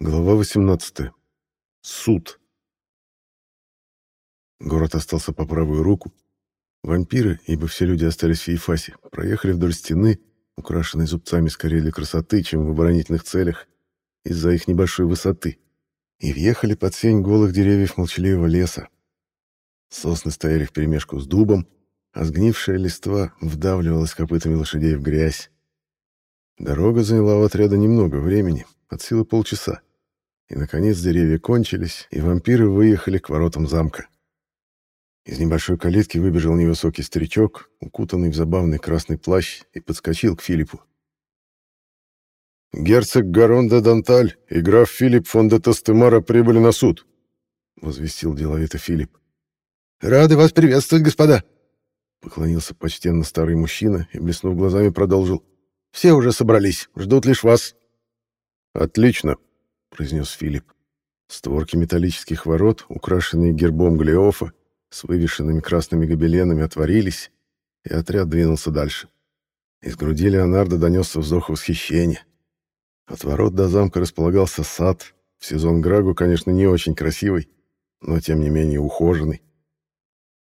Глава 18. Суд. Город остался по правую руку. Вампиры, ибо все люди остались в Ейфасе, проехали вдоль стены, украшенной зубцами скорее для красоты, чем в оборонительных целях, из-за их небольшой высоты, и въехали под сень голых деревьев молчаливого леса. Сосны стояли вперемешку с дубом, а сгнившая листва вдавливалась копытами лошадей в грязь. Дорога заняла у отряда немного времени, от силы полчаса. И, наконец, деревья кончились, и вампиры выехали к воротам замка. Из небольшой калитки выбежал невысокий старичок, укутанный в забавный красный плащ, и подскочил к Филиппу. «Герцог Гарон де Данталь и граф Филипп фон де Тастемара прибыли на суд», — возвестил деловито Филипп. «Рады вас приветствовать, господа!» Поклонился почтенно старый мужчина и, блеснув глазами, продолжил. «Все уже собрались, ждут лишь вас». «Отлично», — произнес Филипп. Створки металлических ворот, украшенные гербом Глеофа, с вывешенными красными гобеленами, отворились, и отряд двинулся дальше. Из груди Леонардо донесся вздох восхищения. От ворот до замка располагался сад, в сезон Грагу, конечно, не очень красивый, но тем не менее ухоженный.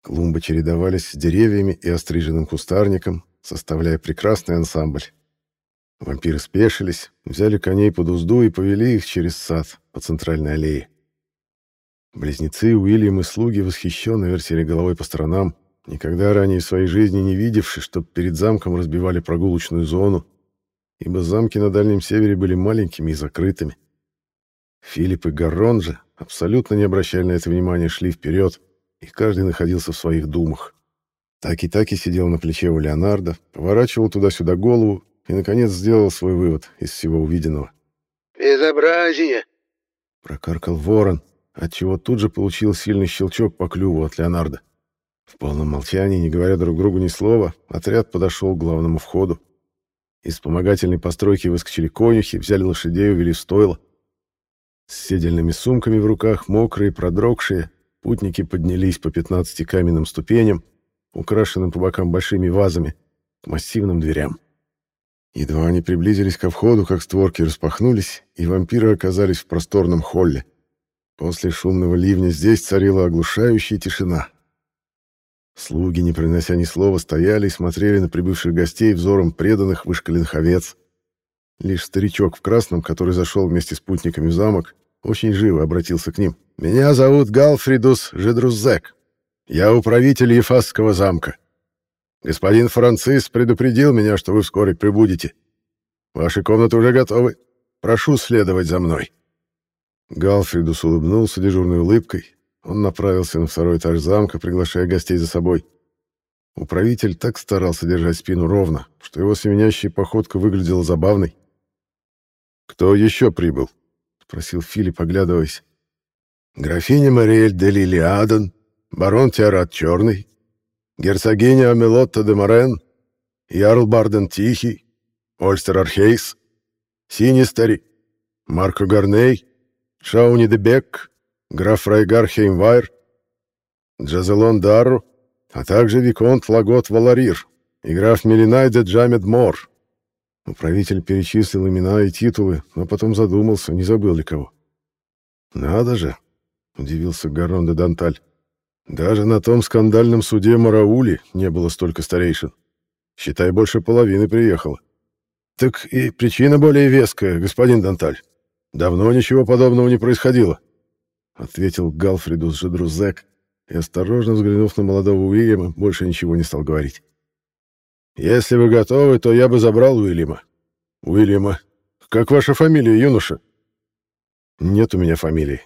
Клумбы чередовались с деревьями и остриженным кустарником, составляя прекрасный ансамбль. Вампиры спешились, взяли коней под узду и повели их через сад по центральной аллее. Близнецы Уильям и слуги восхищенно вертели головой по сторонам, никогда ранее в своей жизни не видевши, чтоб перед замком разбивали прогулочную зону, ибо замки на Дальнем Севере были маленькими и закрытыми. Филипп и Гаррон же, абсолютно не обращая на это внимания, шли вперед, и каждый находился в своих думах. Таки-таки сидел на плече у Леонардо, поворачивал туда-сюда голову и, наконец, сделал свой вывод из всего увиденного. «Безобразие!» — прокаркал ворон, отчего тут же получил сильный щелчок по клюву от Леонардо. В полном молчании, не говоря друг другу ни слова, отряд подошел к главному входу. Из вспомогательной постройки выскочили конюхи, взяли лошадей, увели в стойло. С седельными сумками в руках, мокрые, продрогшие, путники поднялись по 15 каменным ступеням, украшенным по бокам большими вазами, к массивным дверям. Едва они приблизились ко входу, как створки распахнулись, и вампиры оказались в просторном холле. После шумного ливня здесь царила оглушающая тишина. Слуги, не принося ни слова, стояли и смотрели на прибывших гостей взором преданных вышкаленных овец. Лишь старичок в красном, который зашел вместе с путниками в замок, очень живо обратился к ним. «Меня зовут Галфридус Жедруззек. Я управитель Ефасского замка. Господин Францис предупредил меня, что вы вскоре прибудете. Ваши комнаты уже готовы. Прошу следовать за мной». Галфридус улыбнулся дежурной улыбкой. Он направился на второй этаж замка, приглашая гостей за собой. Управитель так старался держать спину ровно, что его семенящая походка выглядела забавной. «Кто еще прибыл?» — спросил Филипп, оглядываясь. «Графиня Мариэль де Лилиаден, барон Теорат Черный, герцогиня Амелотта де Морен, Ярл Барден Тихий, Ольстер Архейс, Синистери, Марко Гарней, Шауни де Бек, граф Райгар Хеймвайр, Джазелон Дарру, а также Виконт Лагот Валарир и граф Мелинай де Джамед Мор. Управитель перечислил имена и титулы, но потом задумался, не забыл ли кого. «Надо же!» — удивился Гарон де Данталь. Даже на том скандальном суде Мараули не было столько старейшин. Считай, больше половины приехало. Так и причина более веская, господин Данталь. Давно ничего подобного не происходило, ответил Галфридус Жедрузек и, осторожно взглянув на молодого Уильяма, больше ничего не стал говорить. Если вы готовы, то я бы забрал Уильяма. Уильяма, как ваша фамилия, юноша? Нет у меня фамилии,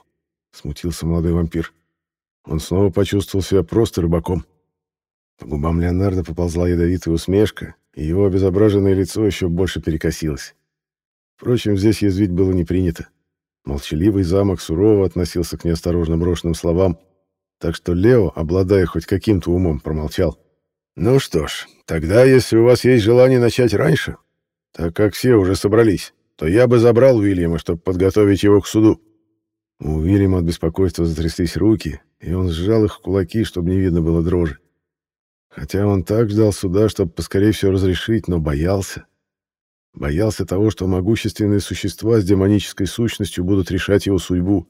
смутился молодой вампир. Он снова почувствовал себя просто рыбаком. По губам Леонардо поползла ядовитая усмешка, и его обезображенное лицо еще больше перекосилось. Впрочем, здесь язвить было не принято. Молчаливый замок сурово относился к неосторожно брошенным словам, так что Лео, обладая хоть каким-то умом, промолчал. «Ну что ж, тогда, если у вас есть желание начать раньше, так как все уже собрались, то я бы забрал Уильяма, чтобы подготовить его к суду». У Уильяма от беспокойства затряслись руки, и он сжал их в кулаки, чтобы не видно было дрожи. Хотя он так ждал суда, чтобы поскорее все разрешить, но боялся. Боялся того, что могущественные существа с демонической сущностью будут решать его судьбу.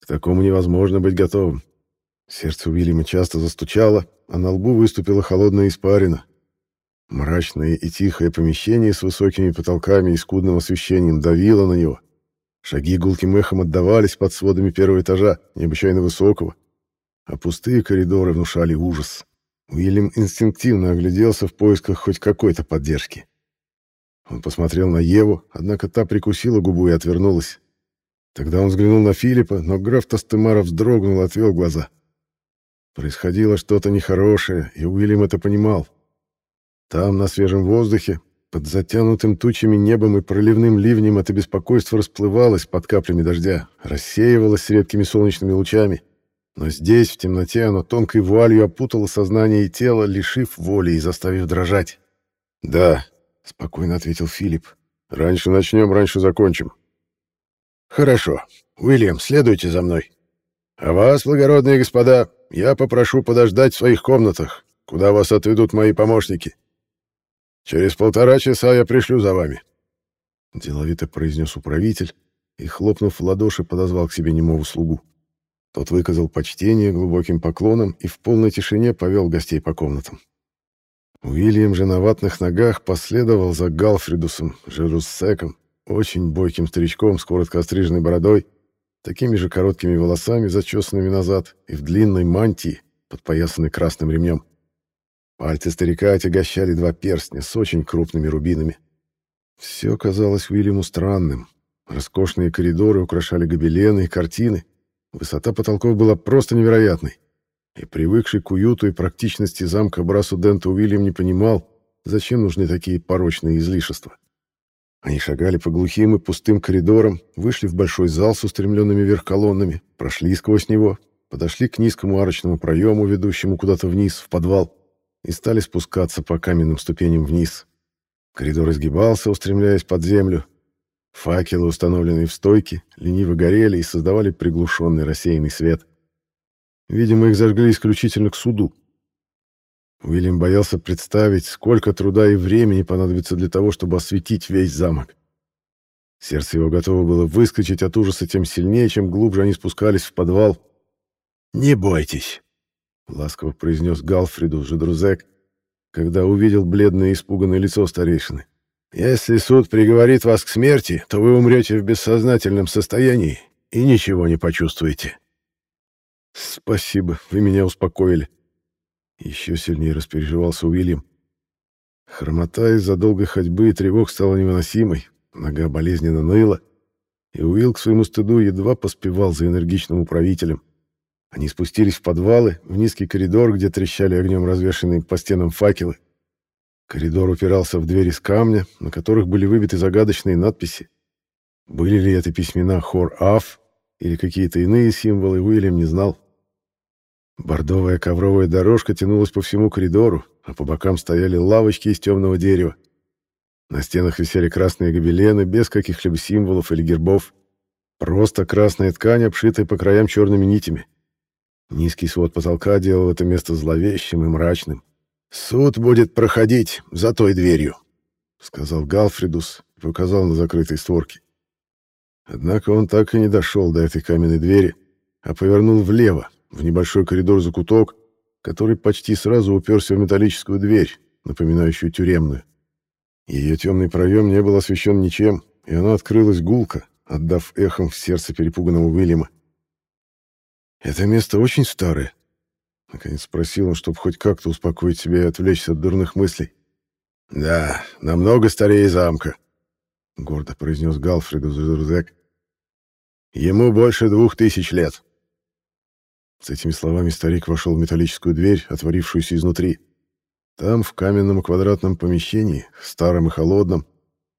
К такому невозможно быть готовым. Сердце Уильяма часто застучало, а на лбу выступила холодная испарина. Мрачное и тихое помещение с высокими потолками и скудным освещением давило на него. Шаги гулким эхом отдавались под сводами первого этажа, необычайно высокого, а пустые коридоры внушали ужас. Уильям инстинктивно огляделся в поисках хоть какой-то поддержки. Он посмотрел на Еву, однако та прикусила губу и отвернулась. Тогда он взглянул на Филиппа, но граф Тастемара вздрогнул и отвел глаза. Происходило что-то нехорошее, и Уильям это понимал. Там, на свежем воздухе, под затянутым тучами небом и проливным ливнем это беспокойство расплывалось под каплями дождя, рассеивалось редкими солнечными лучами. Но здесь, в темноте, оно тонкой вуалью опутало сознание и тело, лишив воли и заставив дрожать. «Да», — спокойно ответил Филипп. «Раньше начнем, раньше закончим». «Хорошо. Уильям, следуйте за мной. А вас, благородные господа, я попрошу подождать в своих комнатах, куда вас отведут мои помощники. Через полтора часа я пришлю за вами». Деловито произнес управитель и, хлопнув в ладоши, подозвал к себе немого слугу. Тот выказал почтение глубоким поклоном и в полной тишине повел гостей по комнатам. Уильям же на ватных ногах последовал за Галфридусом, Жеруссеком, очень бойким старичком с коротко остриженной бородой, такими же короткими волосами, зачесанными назад, и в длинной мантии, подпоясанной красным ремнем. Пальцы старика отягощали два перстня с очень крупными рубинами. Все казалось Уильяму странным. Роскошные коридоры украшали гобелены и картины, Высота потолков была просто невероятной. И привыкший к уюту и практичности замка Брасу Дента Уильям не понимал, зачем нужны такие порочные излишества. Они шагали по глухим и пустым коридорам, вышли в большой зал с устремленными вверх колоннами, прошли сквозь него, подошли к низкому арочному проему, ведущему куда-то вниз, в подвал, и стали спускаться по каменным ступеням вниз. Коридор изгибался, устремляясь под землю, Факелы, установленные в стойке, лениво горели и создавали приглушенный рассеянный свет. Видимо, их зажгли исключительно к суду. Уильям боялся представить, сколько труда и времени понадобится для того, чтобы осветить весь замок. Сердце его готово было выскочить от ужаса тем сильнее, чем глубже они спускались в подвал. «Не бойтесь», — ласково произнес Галфриду Жедрузек, когда увидел бледное испуганное лицо старейшины. Если суд приговорит вас к смерти, то вы умрете в бессознательном состоянии и ничего не почувствуете. Спасибо, вы меня успокоили. Еще сильнее распереживался Уильям. Хромота из-за долгой ходьбы и тревог стала невыносимой, нога болезненно ныла, и Уилл к своему стыду едва поспевал за энергичным управителем. Они спустились в подвалы, в низкий коридор, где трещали огнем развешанные по стенам факелы. Коридор упирался в двери из камня, на которых были выбиты загадочные надписи. Были ли это письмена Хор-Аф или какие-то иные символы, Уильям не знал. Бордовая ковровая дорожка тянулась по всему коридору, а по бокам стояли лавочки из темного дерева. На стенах висели красные гобелены без каких-либо символов или гербов. Просто красная ткань, обшитая по краям черными нитями. Низкий свод потолка делал это место зловещим и мрачным. «Суд будет проходить за той дверью», — сказал Галфридус и показал на закрытой створке. Однако он так и не дошел до этой каменной двери, а повернул влево, в небольшой коридор-закуток, который почти сразу уперся в металлическую дверь, напоминающую тюремную. Ее темный проем не был освещен ничем, и она открылась гулко, отдав эхом в сердце перепуганного Уильяма. «Это место очень старое», Наконец спросил он, чтобы хоть как-то успокоить себя и отвлечься от дурных мыслей. «Да, намного старее замка», — гордо произнес Галфреду Зузурзек. «Ему больше двух тысяч лет». С этими словами старик вошел в металлическую дверь, отворившуюся изнутри. Там, в каменном квадратном помещении, старом и холодном,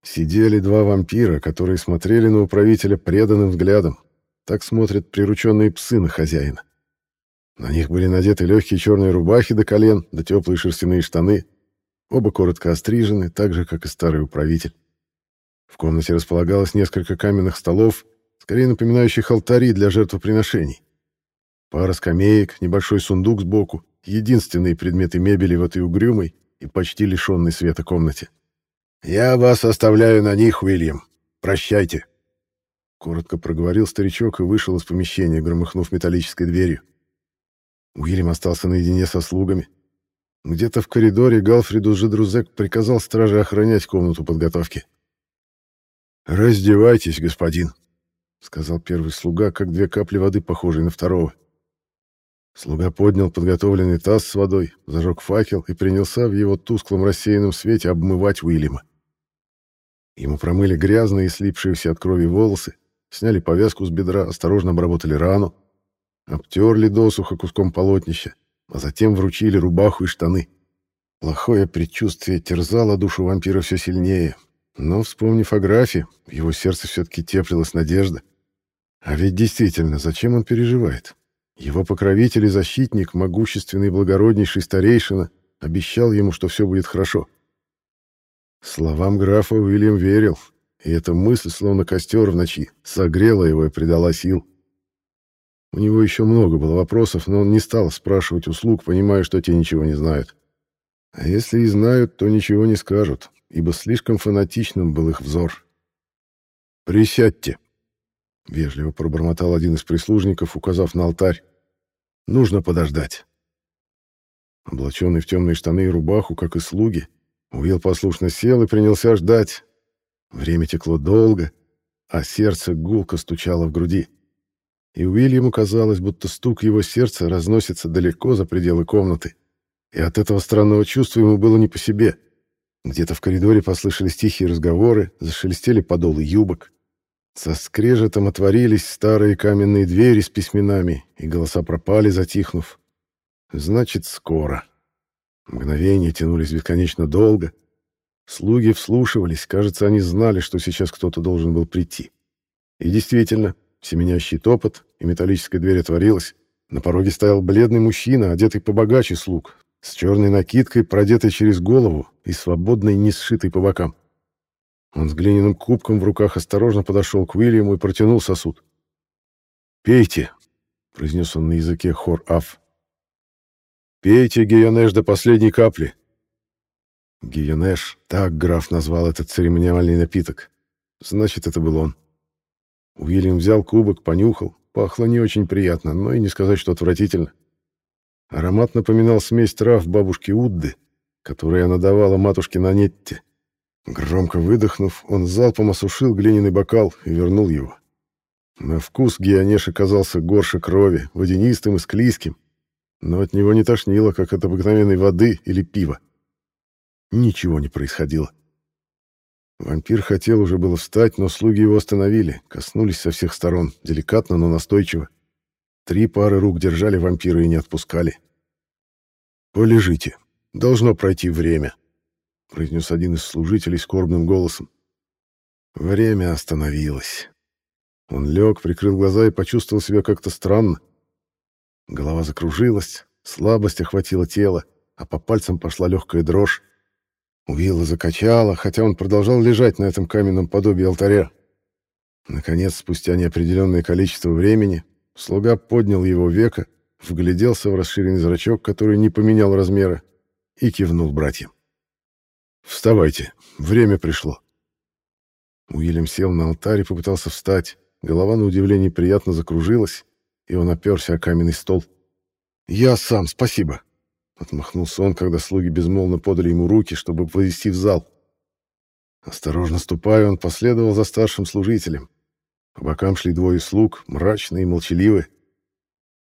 сидели два вампира, которые смотрели на управителя преданным взглядом. Так смотрят прирученные псы на хозяина. На них были надеты легкие черные рубахи до колен, да теплые шерстяные штаны. Оба коротко острижены, так же, как и старый управитель. В комнате располагалось несколько каменных столов, скорее напоминающих алтари для жертвоприношений. Пара скамеек, небольшой сундук сбоку, единственные предметы мебели в этой угрюмой и почти лишенной света комнате. «Я вас оставляю на них, Уильям. Прощайте!» Коротко проговорил старичок и вышел из помещения, громыхнув металлической дверью. Уильям остался наедине со слугами. Где-то в коридоре Галфриду Жидрузек приказал страже охранять комнату подготовки. «Раздевайтесь, господин», — сказал первый слуга, как две капли воды, похожие на второго. Слуга поднял подготовленный таз с водой, зажег факел и принялся в его тусклом рассеянном свете обмывать Уильяма. Ему промыли грязные и слипшиеся от крови волосы, сняли повязку с бедра, осторожно обработали рану, обтерли досуха куском полотнища, а затем вручили рубаху и штаны. Плохое предчувствие терзало душу вампира все сильнее, но, вспомнив о графе, в его сердце все-таки теплилась надежда. А ведь действительно, зачем он переживает? Его покровитель и защитник, могущественный и благороднейший старейшина, обещал ему, что все будет хорошо. Словам графа Уильям верил, и эта мысль, словно костер в ночи, согрела его и придала сил. У него еще много было вопросов, но он не стал спрашивать услуг, понимая, что те ничего не знают. А если и знают, то ничего не скажут, ибо слишком фанатичным был их взор. «Присядьте», — вежливо пробормотал один из прислужников, указав на алтарь. «Нужно подождать». Облаченный в темные штаны и рубаху, как и слуги, Уилл послушно сел и принялся ждать. Время текло долго, а сердце гулко стучало в груди. И Уильяму казалось, будто стук его сердца разносится далеко за пределы комнаты. И от этого странного чувства ему было не по себе. Где-то в коридоре послышались тихие разговоры, зашелестели подолы юбок. Со скрежетом отворились старые каменные двери с письменами, и голоса пропали, затихнув. Значит, скоро. Мгновения тянулись бесконечно долго. Слуги вслушивались, кажется, они знали, что сейчас кто-то должен был прийти. И действительно, семенящий топот, и металлическая дверь отворилась. На пороге стоял бледный мужчина, одетый побогаче слуг, с черной накидкой, продетой через голову и свободной, не сшитой по бокам. Он с глиняным кубком в руках осторожно подошел к Уильяму и протянул сосуд. «Пейте», — произнес он на языке хор-аф. Пейте гионеш до последней капли. Гионеш, так граф назвал этот церемониальный напиток. Значит, это был он. Уильям взял кубок, понюхал. Пахло не очень приятно, но и не сказать, что отвратительно. Аромат напоминал смесь трав бабушки Удды, которую она давала матушке Нанетте. Громко выдохнув, он залпом осушил глиняный бокал и вернул его. На вкус гионеш оказался горше крови, водянистым и склизким, но от него не тошнило, как от обыкновенной воды или пива. Ничего не происходило. Вампир хотел уже было встать, но слуги его остановили, коснулись со всех сторон, деликатно, но настойчиво. Три пары рук держали вампира и не отпускали. «Полежите. Должно пройти время», — произнес один из служителей скорбным голосом. Время остановилось. Он лег, прикрыл глаза и почувствовал себя как-то странно. Голова закружилась, слабость охватила тело, а по пальцам пошла легкая дрожь. Уилла закачала, хотя он продолжал лежать на этом каменном подобии алтаря. Наконец, спустя неопределенное количество времени, слуга поднял его века, вгляделся в расширенный зрачок, который не поменял размера, и кивнул братьям. «Вставайте, время пришло». Уильям сел на алтарь и попытался встать. Голова, на удивление, приятно закружилась, и он оперся о каменный стол. «Я сам, спасибо!» Отмахнулся он, когда слуги безмолвно подали ему руки, чтобы повести в зал. Осторожно ступая, он последовал за старшим служителем. По бокам шли двое слуг, мрачные и молчаливые.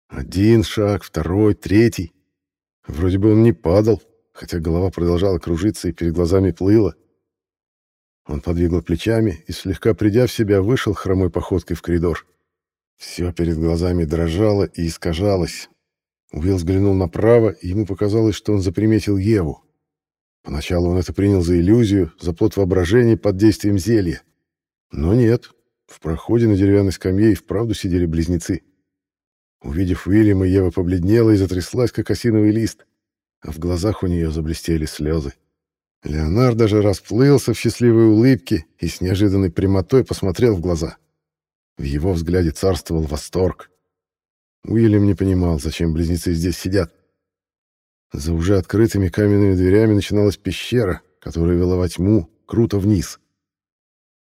Один шаг, второй, третий. Вроде бы он не падал, хотя голова продолжала кружиться и перед глазами плыла. Он подвигал плечами и, слегка придя в себя, вышел хромой походкой в коридор. Все перед глазами дрожало и искажалось. Уилл взглянул направо, и ему показалось, что он заприметил Еву. Поначалу он это принял за иллюзию, за плод воображения под действием зелья. Но нет, в проходе на деревянной скамье и вправду сидели близнецы. Увидев Уильяма, Ева побледнела и затряслась, как осиновый лист, а в глазах у нее заблестели слезы. Леонард даже расплылся в счастливой улыбке и с неожиданной прямотой посмотрел в глаза — в его взгляде царствовал восторг. Уильям не понимал, зачем близнецы здесь сидят. За уже открытыми каменными дверями начиналась пещера, которая вела во тьму, круто вниз.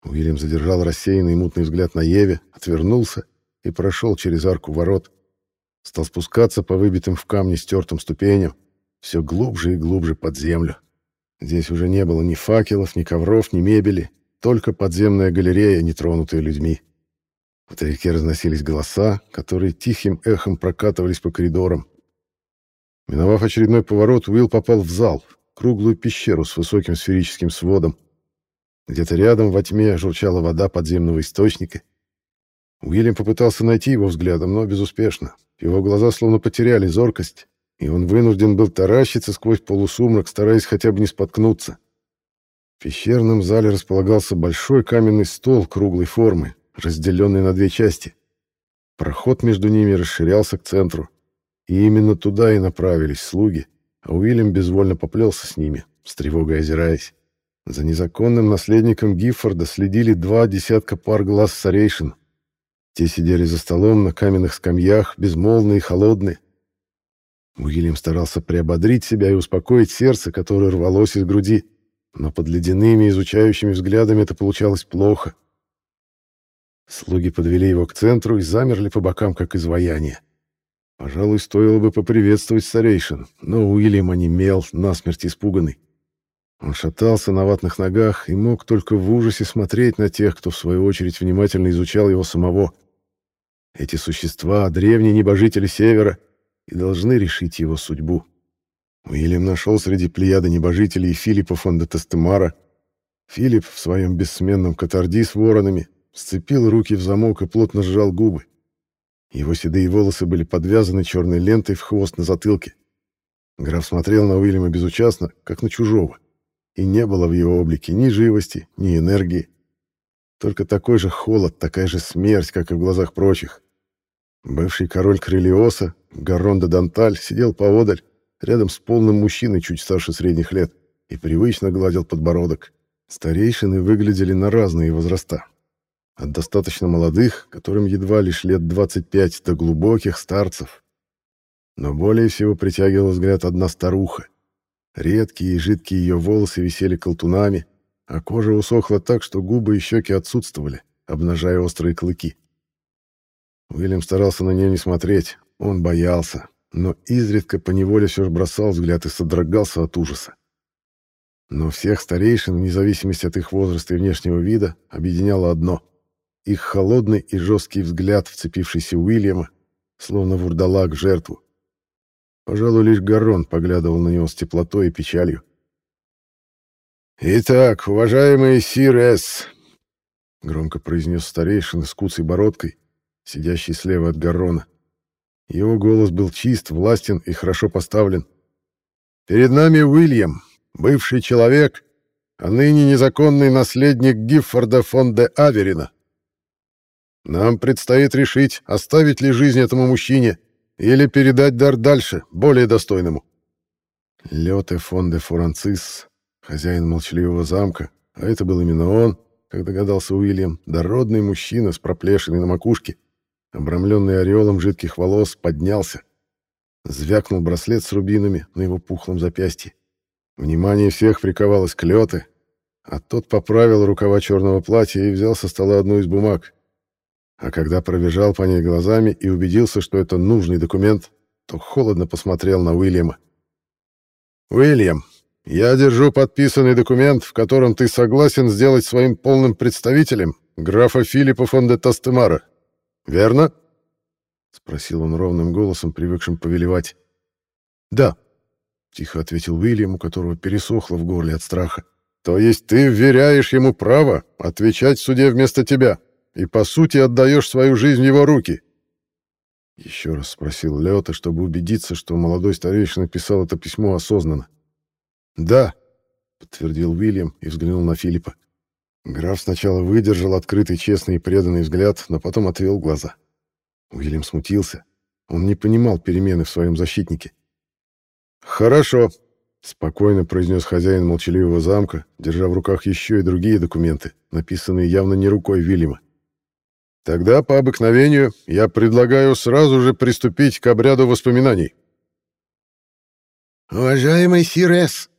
Уильям задержал рассеянный мутный взгляд на Еве, отвернулся и прошел через арку ворот. Стал спускаться по выбитым в камне стертым ступеням, все глубже и глубже под землю. Здесь уже не было ни факелов, ни ковров, ни мебели, только подземная галерея, нетронутая людьми. Вдалеке разносились голоса, которые тихим эхом прокатывались по коридорам. Миновав очередной поворот, Уилл попал в зал, круглую пещеру с высоким сферическим сводом. Где-то рядом во тьме журчала вода подземного источника. Уильям попытался найти его взглядом, но безуспешно. Его глаза словно потеряли зоркость, и он вынужден был таращиться сквозь полусумрак, стараясь хотя бы не споткнуться. В пещерном зале располагался большой каменный стол круглой формы, разделенный на две части. Проход между ними расширялся к центру, и именно туда и направились слуги, а Уильям безвольно поплелся с ними, с тревогой озираясь. За незаконным наследником Гиффорда следили два десятка пар глаз старейшин. Те сидели за столом на каменных скамьях, безмолвные и холодные. Уильям старался приободрить себя и успокоить сердце, которое рвалось из груди, но под ледяными изучающими взглядами это получалось плохо. Слуги подвели его к центру и замерли по бокам, как изваяние. Пожалуй, стоило бы поприветствовать старейшин, но Уильям онемел, насмерть испуганный. Он шатался на ватных ногах и мог только в ужасе смотреть на тех, кто в свою очередь внимательно изучал его самого. Эти существа — древние небожители Севера и должны решить его судьбу. Уильям нашел среди плеяда небожителей Филиппа фон де Тестемара. Филипп в своем бессменном катарди с воронами сцепил руки в замок и плотно сжал губы. Его седые волосы были подвязаны черной лентой в хвост на затылке. Граф смотрел на Уильяма безучастно, как на чужого, и не было в его облике ни живости, ни энергии. Только такой же холод, такая же смерть, как и в глазах прочих. Бывший король Крылиоса, Гарон де Данталь, сидел поодаль, рядом с полным мужчиной чуть старше средних лет, и привычно гладил подбородок. Старейшины выглядели на разные возраста. От достаточно молодых, которым едва лишь лет 25, до глубоких старцев. Но более всего притягивал взгляд одна старуха. Редкие и жидкие ее волосы висели колтунами, а кожа усохла так, что губы и щеки отсутствовали, обнажая острые клыки. Уильям старался на нее не смотреть, он боялся, но изредка поневоле все же бросал взгляд и содрогался от ужаса. Но всех старейшин, вне зависимости от их возраста и внешнего вида, объединяло одно их холодный и жесткий взгляд, вцепившийся Уильяма, словно вурдалак жертву. Пожалуй, лишь Гарон поглядывал на него с теплотой и печалью. «Итак, уважаемый сир С», — громко произнес старейшина с куцей бородкой, сидящий слева от Гаррона. Его голос был чист, властен и хорошо поставлен. «Перед нами Уильям, бывший человек, а ныне незаконный наследник Гиффорда фон де Аверина. Нам предстоит решить, оставить ли жизнь этому мужчине или передать дар дальше, более достойному. Лёте фон де Фуранцис, хозяин молчаливого замка, а это был именно он, как догадался Уильям, дородный мужчина с проплешиной на макушке, обрамленный ореолом жидких волос, поднялся. Звякнул браслет с рубинами на его пухлом запястье. Внимание всех приковалось к Лёте, а тот поправил рукава черного платья и взял со стола одну из бумаг. А когда пробежал по ней глазами и убедился, что это нужный документ, то холодно посмотрел на Уильяма. «Уильям, я держу подписанный документ, в котором ты согласен сделать своим полным представителем графа Филиппа фон де Тастемара. Верно?» — спросил он ровным голосом, привыкшим повелевать. «Да», — тихо ответил Уильям, у которого пересохло в горле от страха. «То есть ты вверяешь ему право отвечать в суде вместо тебя?» И, по сути, отдаешь свою жизнь в его руки?» Еще раз спросил Леота, чтобы убедиться, что молодой старейшина писал это письмо осознанно. «Да», — подтвердил Уильям и взглянул на Филиппа. Граф сначала выдержал открытый, честный и преданный взгляд, но потом отвел глаза. Уильям смутился. Он не понимал перемены в своем защитнике. «Хорошо», — спокойно произнес хозяин молчаливого замка, держа в руках еще и другие документы, написанные явно не рукой Вильяма. Тогда, по обыкновению, я предлагаю сразу же приступить к обряду воспоминаний. «Уважаемый Сирес,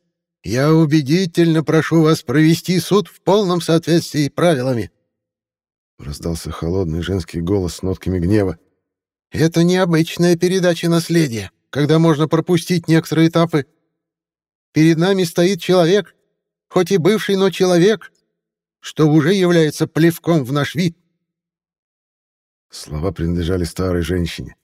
Я убедительно прошу вас провести суд в полном соответствии с правилами. Раздался холодный женский голос с нотками гнева. Это необычная передача наследия, когда можно пропустить некоторые этапы. Перед нами стоит человек, хоть и бывший, но человек, что уже является плевком в наш вид. Слова принадлежали старой женщине.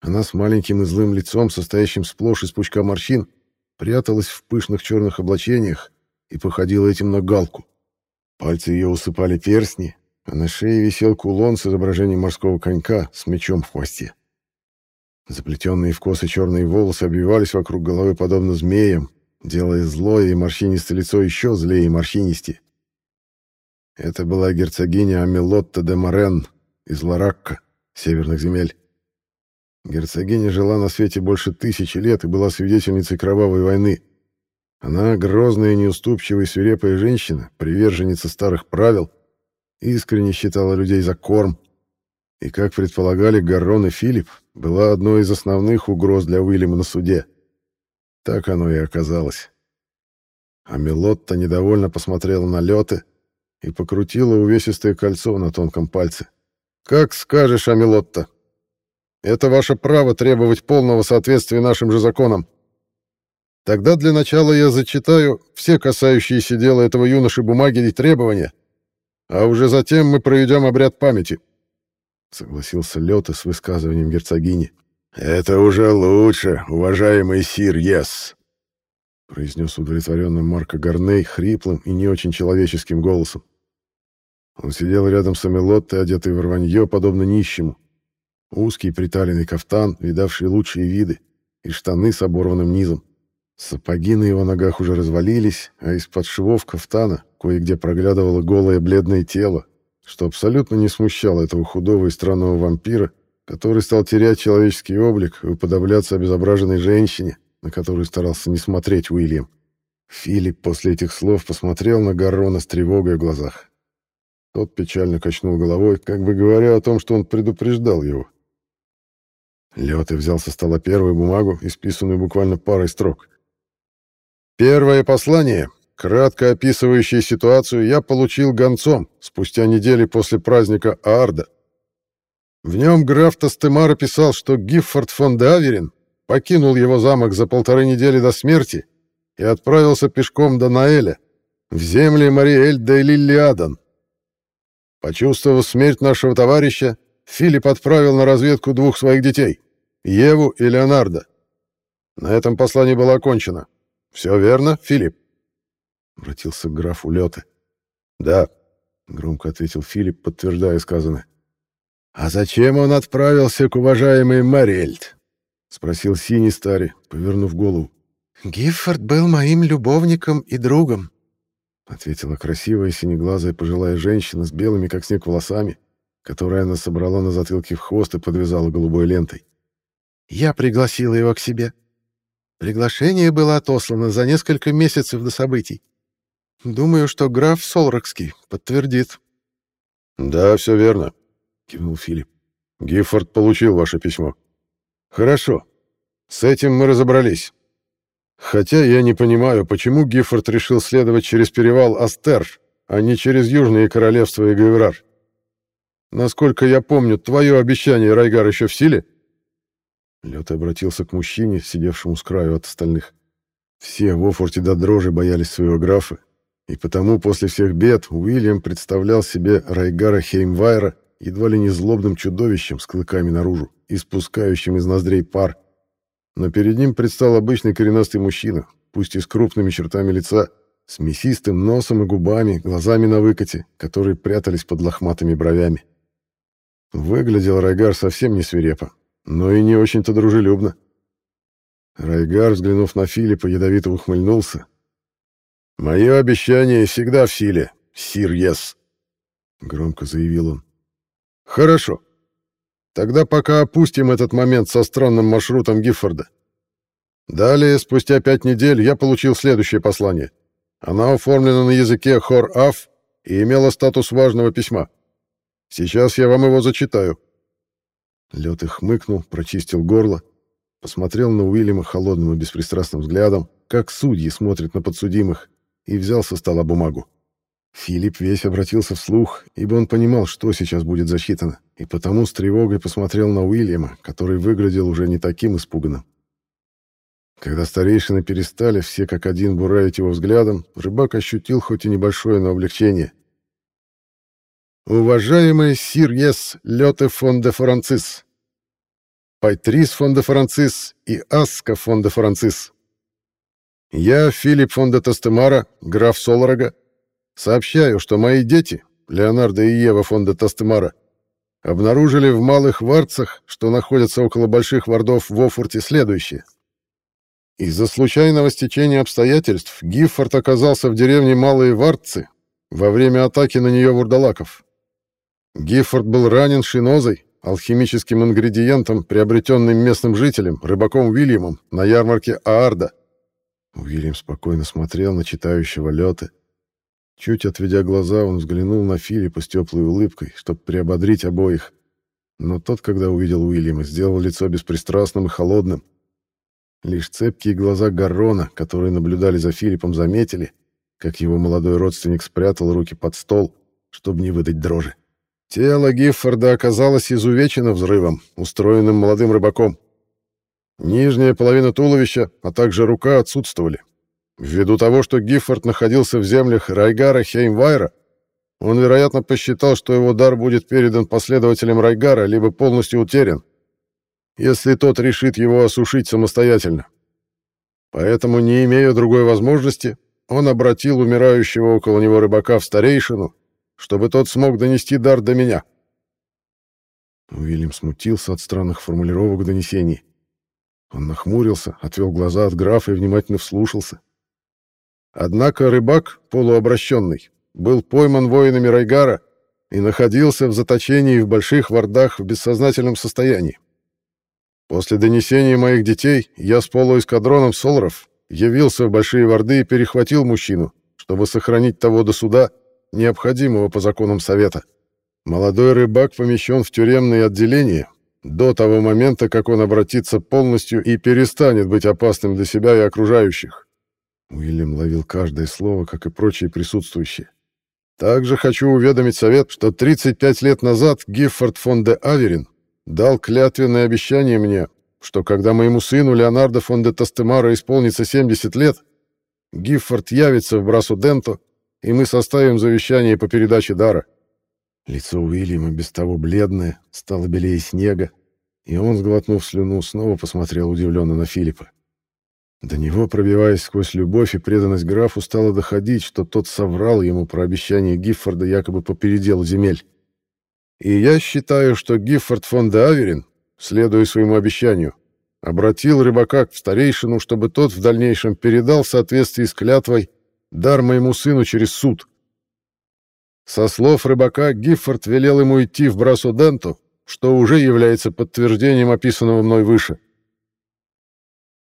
Она с маленьким и злым лицом, состоящим сплошь из пучка морщин, пряталась в пышных черных облачениях и походила этим на галку. Пальцы ее усыпали перстни, а на шее висел кулон с изображением морского конька с мечом в хвосте. Заплетенные в косы черные волосы обвивались вокруг головы подобно змеям, делая злое и морщинистое лицо еще злее и морщинистее. Это была герцогиня Амелотта де Морен из Ларакка, северных земель. Герцогиня жила на свете больше тысячи лет и была свидетельницей кровавой войны. Она грозная, неуступчивая свирепая женщина, приверженница старых правил, искренне считала людей за корм, и, как предполагали Гаррон и Филипп, была одной из основных угроз для Уильяма на суде. Так оно и оказалось. А Мелотта недовольно посмотрела на леты и покрутила увесистое кольцо на тонком пальце. «Как скажешь, Амелотта. Это ваше право требовать полного соответствия нашим же законам. Тогда для начала я зачитаю все касающиеся дела этого юноши бумаги и требования, а уже затем мы проведем обряд памяти», — согласился Лёта с высказыванием герцогини. «Это уже лучше, уважаемый сир Ес», — произнес удовлетворенный Марко Гарней хриплым и не очень человеческим голосом. Он сидел рядом с Амелоттой, одетый в рванье, подобно нищему. Узкий приталенный кафтан, видавший лучшие виды, и штаны с оборванным низом. Сапоги на его ногах уже развалились, а из-под швов кафтана кое-где проглядывало голое бледное тело, что абсолютно не смущало этого худого и странного вампира, который стал терять человеческий облик и уподобляться обезображенной женщине, на которую старался не смотреть Уильям. Филипп после этих слов посмотрел на Гаррона с тревогой в глазах. Тот печально качнул головой, как бы говоря о том, что он предупреждал его. Лёта взял со стола первую бумагу, исписанную буквально парой строк. «Первое послание, кратко описывающее ситуацию, я получил гонцом спустя недели после праздника Аарда. В нем граф Тастемар описал, что Гиффорд фон Даверин покинул его замок за полторы недели до смерти и отправился пешком до Наэля, в земли Мариэль де Лиллиадан. Почувствовав смерть нашего товарища, Филипп отправил на разведку двух своих детей — Еву и Леонардо. На этом послание было окончено. Все верно, Филипп? Обратился к графу Лёте. Да, громко ответил Филипп, подтверждая сказанное. А зачем он отправился к уважаемой Марельд? Спросил синий старый, повернув голову. Гиффорд был моим любовником и другом, ответила красивая синеглазая пожилая женщина с белыми как снег волосами, которые она собрала на затылке в хвост и подвязала голубой лентой. Я пригласила его к себе. Приглашение было отослано за несколько месяцев до событий. Думаю, что граф Солрокский подтвердит. Да, все верно, кивнул Филипп. Гиффорд получил ваше письмо. Хорошо. С этим мы разобрались. Хотя я не понимаю, почему Гиффорд решил следовать через перевал Астер, а не через Южные Королевства и Гаврар. Насколько я помню, твое обещание, Райгар, еще в силе? Лед обратился к мужчине, сидевшему с краю от остальных. Все в Офорте до дрожи боялись своего графа, и потому после всех бед Уильям представлял себе Райгара Хеймвайра едва ли не злобным чудовищем с клыками наружу, испускающим из ноздрей пар. Но перед ним предстал обычный коренастый мужчина, пусть и с крупными чертами лица, с мясистым носом и губами, глазами на выкате, которые прятались под лохматыми бровями. Выглядел Райгар совсем не свирепо, но и не очень-то дружелюбно. Райгар, взглянув на Филиппа, ядовито ухмыльнулся. «Мое обещание всегда в силе, сир Ес», — громко заявил он. «Хорошо. Тогда пока опустим этот момент со странным маршрутом Гиффорда. Далее, спустя пять недель, я получил следующее послание. Оно оформлено на языке Хор-Аф и имело статус важного письма. Сейчас я вам его зачитаю». Лёд хмыкнул, прочистил горло посмотрел на Уильяма холодным и беспристрастным взглядом, как судьи смотрят на подсудимых, и взял со стола бумагу. Филипп весь обратился вслух, ибо он понимал, что сейчас будет засчитано, и потому с тревогой посмотрел на Уильяма, который выглядел уже не таким испуганным. Когда старейшины перестали все как один буравить его взглядом, рыбак ощутил хоть и небольшое, но облегчение. «Уважаемый сир Ес Лёте фон де Францис, Пайтрис фон де Францис и Аска фон де Францис, я, Филипп фон де Тастемара, граф Солорога, сообщаю, что мои дети, Леонардо и Ева фон де Тастемара, обнаружили в Малых Варцах, что находятся около Больших Вардов в Офурте, следующее — из-за случайного стечения обстоятельств Гиффорд оказался в деревне Малые Вартцы во время атаки на нее вурдалаков. Гиффорд был ранен шинозой, алхимическим ингредиентом, приобретенным местным жителем, рыбаком Уильямом, на ярмарке Аарда. Уильям спокойно смотрел на читающего лёты. Чуть отведя глаза, он взглянул на Филиппа с теплой улыбкой, чтобы приободрить обоих. Но тот, когда увидел Уильяма, сделал лицо беспристрастным и холодным. Лишь цепкие глаза Гаррона, которые наблюдали за Филиппом, заметили, как его молодой родственник спрятал руки под стол, чтобы не выдать дрожи. Тело Гиффорда оказалось изувечено взрывом, устроенным молодым рыбаком. Нижняя половина туловища, а также рука отсутствовали. Ввиду того, что Гиффорд находился в землях Райгара Хеймвайра, он, вероятно, посчитал, что его дар будет передан последователям Райгара, либо полностью утерян если тот решит его осушить самостоятельно. Поэтому, не имея другой возможности, он обратил умирающего около него рыбака в старейшину, чтобы тот смог донести дар до меня. Уильям смутился от странных формулировок донесений. Он нахмурился, отвел глаза от графа и внимательно вслушался. Однако рыбак, полуобращенный, был пойман воинами Райгара и находился в заточении в больших вардах в бессознательном состоянии. После донесения моих детей я с полуэскадроном Солров явился в Большие Ворды и перехватил мужчину, чтобы сохранить того до суда, необходимого по законам Совета. Молодой рыбак помещен в тюремное отделение до того момента, как он обратится полностью и перестанет быть опасным для себя и окружающих. Уильям ловил каждое слово, как и прочие присутствующие. Также хочу уведомить Совет, что 35 лет назад Гиффорд фон де Аверин дал клятвенное обещание мне, что когда моему сыну Леонардо фон де Тастемаро исполнится 70 лет, Гиффорд явится в Брасу-Денто, и мы составим завещание по передаче дара. Лицо Уильяма, без того бледное, стало белее снега, и он, сглотнув слюну, снова посмотрел удивленно на Филиппа. До него, пробиваясь сквозь любовь и преданность графу, стало доходить, что тот соврал ему про обещание Гиффорда якобы по переделу земель. И я считаю, что Гиффорд фон де Аверин, следуя своему обещанию, обратил рыбака к старейшину, чтобы тот в дальнейшем передал в соответствии с клятвой дар моему сыну через суд. Со слов рыбака Гиффорд велел ему идти в Брасоденту, что уже является подтверждением описанного мной выше.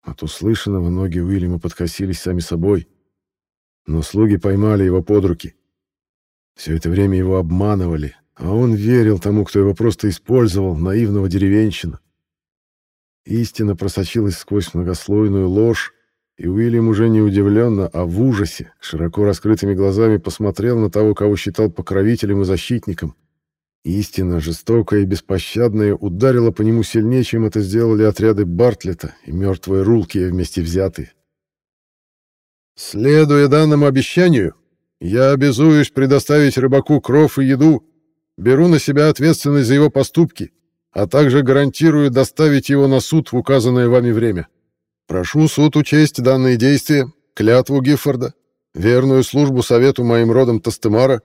От услышанного ноги Уильяма подкосились сами собой, но слуги поймали его под руки. Все это время его обманывали, а он верил тому, кто его просто использовал, наивного деревенщина. Истина просочилась сквозь многослойную ложь, и Уильям уже не удивленно, а в ужасе, широко раскрытыми глазами посмотрел на того, кого считал покровителем и защитником. Истина, жестокая и беспощадная, ударила по нему сильнее, чем это сделали отряды Бартлета и мертвые Рулки вместе взятые. «Следуя данному обещанию, я обязуюсь предоставить рыбаку кров и еду, Беру на себя ответственность за его поступки, а также гарантирую доставить его на суд в указанное вами время. Прошу суд учесть данные действия, клятву Гиффорда, верную службу совету моим родом Тастемара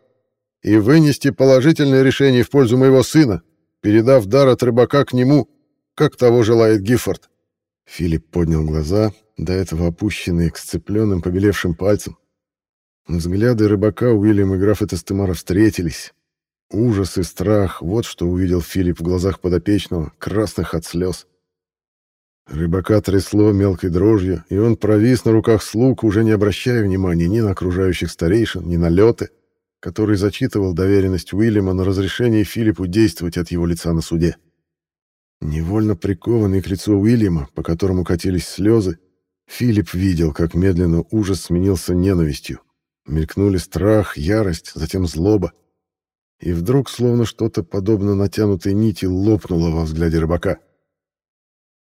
и вынести положительное решение в пользу моего сына, передав дар от рыбака к нему, как того желает Гиффорд. Филипп поднял глаза, до этого опущенные к сцепленным побелевшим пальцам. Взгляды рыбака Уильям и графа Тастемара встретились, Ужас и страх — вот что увидел Филипп в глазах подопечного, красных от слез. Рыбака трясло мелкой дрожью, и он провис на руках слуг, уже не обращая внимания ни на окружающих старейшин, ни на леты, который зачитывал доверенность Уильяма на разрешение Филиппу действовать от его лица на суде. Невольно прикованный к лицу Уильяма, по которому катились слезы, Филипп видел, как медленно ужас сменился ненавистью. Мелькнули страх, ярость, затем злоба. И вдруг, словно что-то подобно натянутой нити, лопнуло во взгляде рыбака.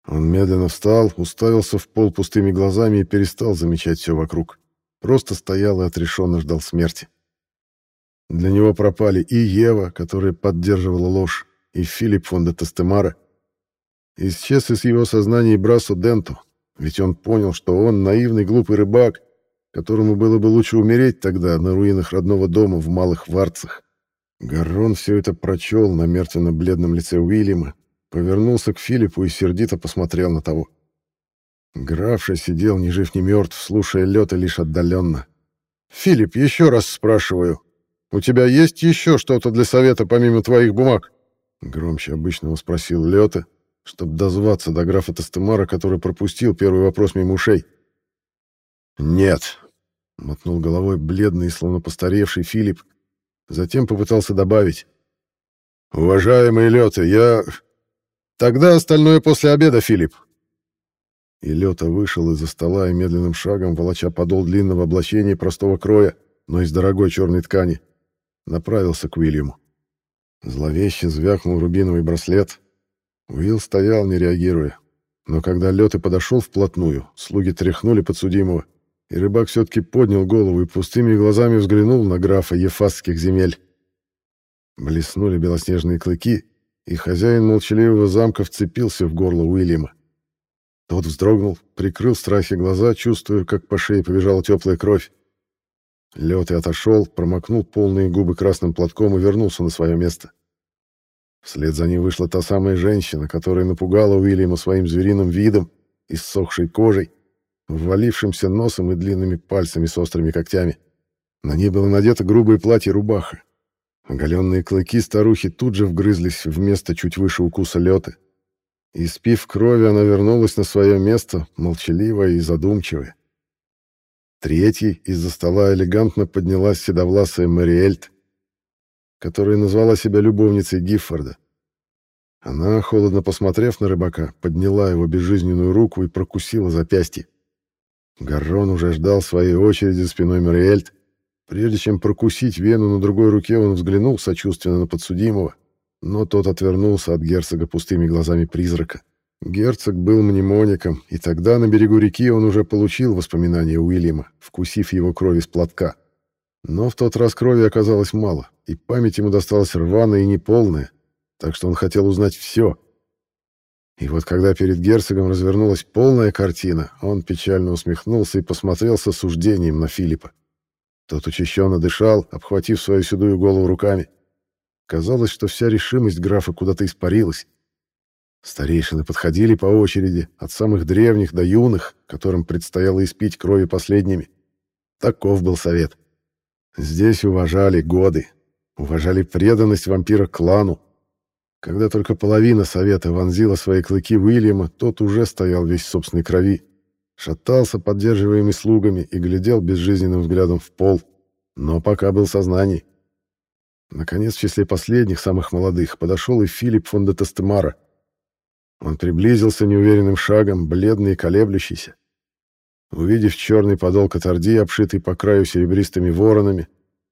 Он медленно встал, уставился в пол пустыми глазами и перестал замечать все вокруг. Просто стоял и отрешенно ждал смерти. Для него пропали и Ева, которая поддерживала ложь, и Филипп фон де Тестемара. Исчез из его сознания и Брасо Денто, ведь он понял, что он наивный глупый рыбак, которому было бы лучше умереть тогда на руинах родного дома в Малых Варцах. Гаррон все это прочел на мертвенно-бледном лице Уильяма, повернулся к Филиппу и сердито посмотрел на того. Графша сидел ни жив ни мертв, слушая лёта лишь отдаленно. «Филипп, еще раз спрашиваю, у тебя есть еще что-то для совета помимо твоих бумаг?» Громче обычного спросил Лёта, чтобы дозваться до графа Тастемара, который пропустил первый вопрос мимо ушей. «Нет», — мотнул головой бледный и словно постаревший Филипп, затем попытался добавить. «Уважаемый Лёта, я... Тогда остальное после обеда, Филипп». И Лёта вышел из-за стола и медленным шагом, волоча подол длинного облачения простого кроя, но из дорогой черной ткани, направился к Уильяму. Зловеще звякнул рубиновый браслет. Уилл стоял, не реагируя. Но когда Лёта подошел вплотную, слуги тряхнули подсудимого, и рыбак все-таки поднял голову и пустыми глазами взглянул на графа ефасских земель. Блеснули белоснежные клыки, и хозяин молчаливого замка вцепился в горло Уильяма. Тот вздрогнул, прикрыл в страхе глаза, чувствуя, как по шее побежала теплая кровь. Лед и отошел, промокнул полные губы красным платком и вернулся на свое место. Вслед за ним вышла та самая женщина, которая напугала Уильяма своим звериным видом и ссохшей кожей, ввалившимся носом и длинными пальцами с острыми когтями. На ней было надето грубое платье рубаха. Оголенные клыки старухи тут же вгрызлись в место чуть выше укуса лёты. И, спив крови, она вернулась на свое место, молчаливая и задумчивая. Третьей из-за стола элегантно поднялась седовласая Мариэльт, которая назвала себя любовницей Гиффорда. Она, холодно посмотрев на рыбака, подняла его безжизненную руку и прокусила запястье. Гаррон уже ждал своей очереди спиной Мариэльт. Прежде чем прокусить вену на другой руке, он взглянул сочувственно на подсудимого, но тот отвернулся от герцога пустыми глазами призрака. Герцог был мнемоником, и тогда на берегу реки он уже получил воспоминания Уильяма, вкусив его кровь из платка. Но в тот раз крови оказалось мало, и память ему досталась рваная и неполная, так что он хотел узнать все. И вот когда перед герцогом развернулась полная картина, он печально усмехнулся и посмотрел с осуждением на Филиппа. Тот учащенно дышал, обхватив свою седую голову руками. Казалось, что вся решимость графа куда-то испарилась. Старейшины подходили по очереди, от самых древних до юных, которым предстояло испить крови последними. Таков был совет. Здесь уважали годы, уважали преданность вампира клану. Когда только половина совета вонзила свои клыки Уильяма, тот уже стоял весь в собственной крови, шатался, поддерживаемый слугами, и глядел безжизненным взглядом в пол, но пока был в сознании. Наконец, в числе последних, самых молодых, подошел и Филипп фон де Тестемара — он приблизился неуверенным шагом, бледный и колеблющийся. Увидев черный подол катарди, обшитый по краю серебристыми воронами,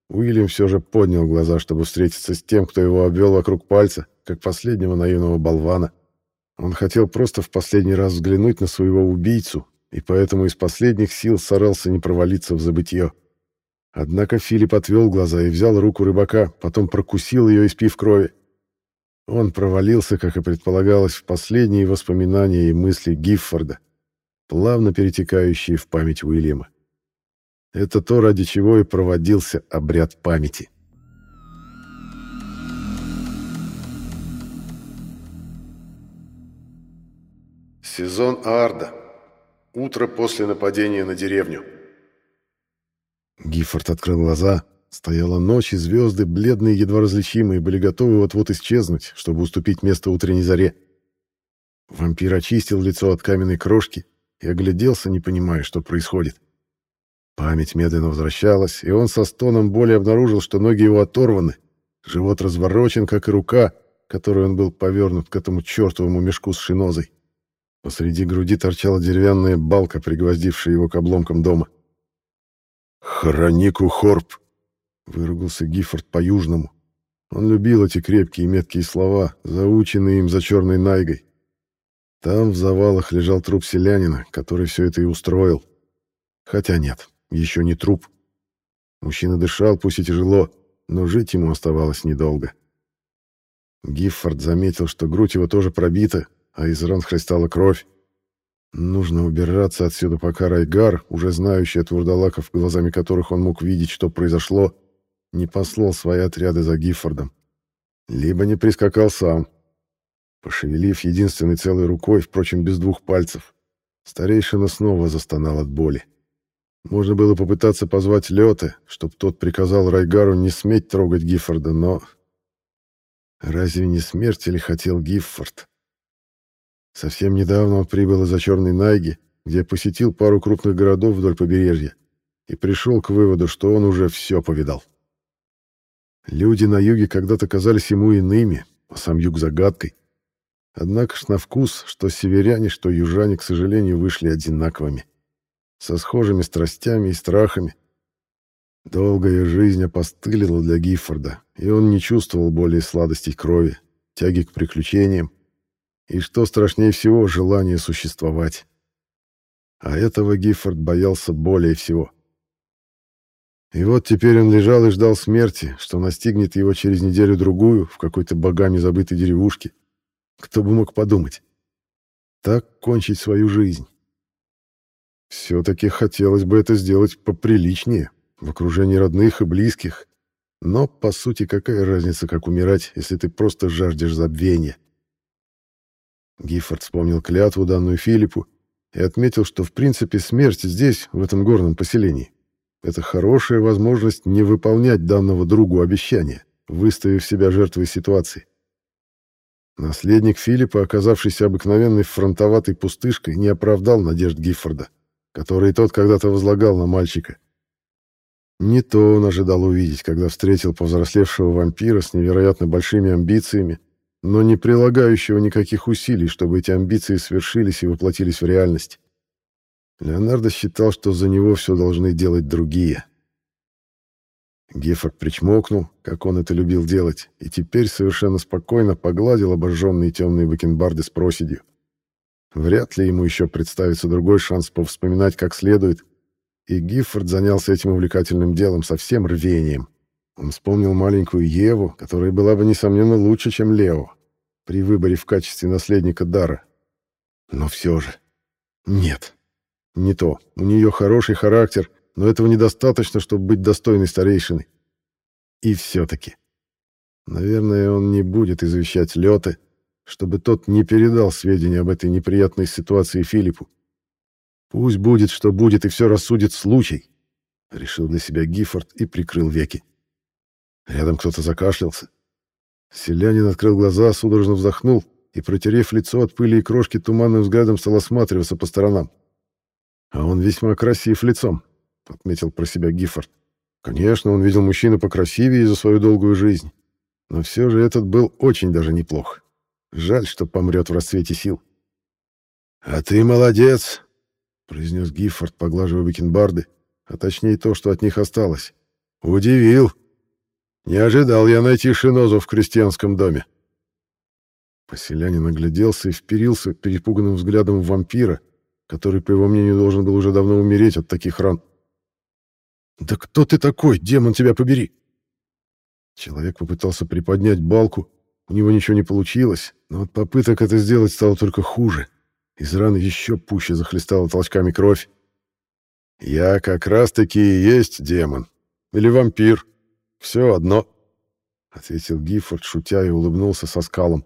Уильям все же поднял глаза, чтобы встретиться с тем, кто его обвел вокруг пальца, как последнего наивного болвана. Он хотел просто в последний раз взглянуть на своего убийцу, и поэтому из последних сил старался не провалиться в забытье. Однако Филипп отвел глаза и взял руку рыбака, потом прокусил ее, испив крови. Он провалился, как и предполагалось, в последние воспоминания и мысли Гиффорда, плавно перетекающие в память Уильяма. Это то, ради чего и проводился обряд памяти. Сезон Арда. Утро после нападения на деревню. Гиффорд открыл глаза, Стояла ночь, и звезды, бледные, едва различимые, были готовы вот-вот исчезнуть, чтобы уступить место утренней заре. Вампир очистил лицо от каменной крошки и огляделся, не понимая, что происходит. Память медленно возвращалась, и он со стоном боли обнаружил, что ноги его оторваны, живот разворочен, как и рука, которой он был повернут к этому чертовому мешку с шинозой. Посреди груди торчала деревянная балка, пригвоздившая его к обломкам дома. «Хронику Хорп!» — выругался Гиффорд по-южному. Он любил эти крепкие меткие слова, заученные им за черной найгой. Там в завалах лежал труп селянина, который все это и устроил. Хотя нет, еще не труп. Мужчина дышал, пусть и тяжело, но жить ему оставалось недолго. Гиффорд заметил, что грудь его тоже пробита, а из ран хлестала кровь. Нужно убираться отсюда, пока Райгар, уже знающий от вурдалаков, глазами которых он мог видеть, что произошло, не послал свои отряды за Гиффордом. Либо не прискакал сам. Пошевелив единственной целой рукой, впрочем, без двух пальцев, старейшина снова застонал от боли. Можно было попытаться позвать Лёте, чтоб тот приказал Райгару не сметь трогать Гиффорда, но... Разве не смерти ли хотел Гиффорд? Совсем недавно он прибыл из-за Черной Найги, где посетил пару крупных городов вдоль побережья, и пришел к выводу, что он уже все повидал. Люди на юге когда-то казались ему иными, а сам юг загадкой. Однако ж на вкус, что северяне, что южане, к сожалению, вышли одинаковыми. Со схожими страстями и страхами. Долгая жизнь опостылила для Гиффорда, и он не чувствовал более сладостей крови, тяги к приключениям, и, что страшнее всего, желание существовать. А этого Гиффорд боялся более всего. И вот теперь он лежал и ждал смерти, что настигнет его через неделю-другую в какой-то богами забытой деревушке. Кто бы мог подумать? Так кончить свою жизнь. Все-таки хотелось бы это сделать поприличнее, в окружении родных и близких. Но, по сути, какая разница, как умирать, если ты просто жаждешь забвения? Гиффорд вспомнил клятву, данную Филиппу, и отметил, что в принципе смерть здесь, в этом горном поселении, это хорошая возможность не выполнять данного другу обещания, выставив себя жертвой ситуации. Наследник Филиппа, оказавшийся обыкновенной фронтоватой пустышкой, не оправдал надежд Гиффорда, которые тот когда-то возлагал на мальчика. Не то он ожидал увидеть, когда встретил повзрослевшего вампира с невероятно большими амбициями, но не прилагающего никаких усилий, чтобы эти амбиции свершились и воплотились в реальность. Леонардо считал, что за него все должны делать другие. Гефорд причмокнул, как он это любил делать, и теперь совершенно спокойно погладил обожженные темные бакенбарды с проседью. Вряд ли ему еще представится другой шанс повспоминать как следует, и Гиффорд занялся этим увлекательным делом со всем рвением. Он вспомнил маленькую Еву, которая была бы, несомненно, лучше, чем Лео, при выборе в качестве наследника Дара. Но все же... Нет, не то. У нее хороший характер, но этого недостаточно, чтобы быть достойной старейшины. И все-таки. Наверное, он не будет извещать Лёты, чтобы тот не передал сведения об этой неприятной ситуации Филиппу. Пусть будет, что будет, и все рассудит случай, — решил для себя Гиффорд и прикрыл веки. Рядом кто-то закашлялся. Селянин открыл глаза, судорожно вздохнул и, протерев лицо от пыли и крошки, туманным взглядом стал осматриваться по сторонам. «А он весьма красив лицом», — отметил про себя Гиффорд. Конечно, он видел мужчину покрасивее за свою долгую жизнь, но все же этот был очень даже неплох. Жаль, что помрет в расцвете сил. «А ты молодец», — произнес Гиффорд, поглаживая бакенбарды, а точнее то, что от них осталось. «Удивил. Не ожидал я найти шинозу в крестьянском доме». Поселянин огляделся и вперился перепуганным взглядом в вампира, который, по его мнению, должен был уже давно умереть от таких ран. «Да кто ты такой, демон тебя побери!» Человек попытался приподнять балку, у него ничего не получилось, но от попыток это сделать стало только хуже. Из раны еще пуще захлестала толчками кровь. «Я как раз-таки и есть демон. Или вампир. Все одно», — ответил Гиффорд, шутя и улыбнулся со скалом.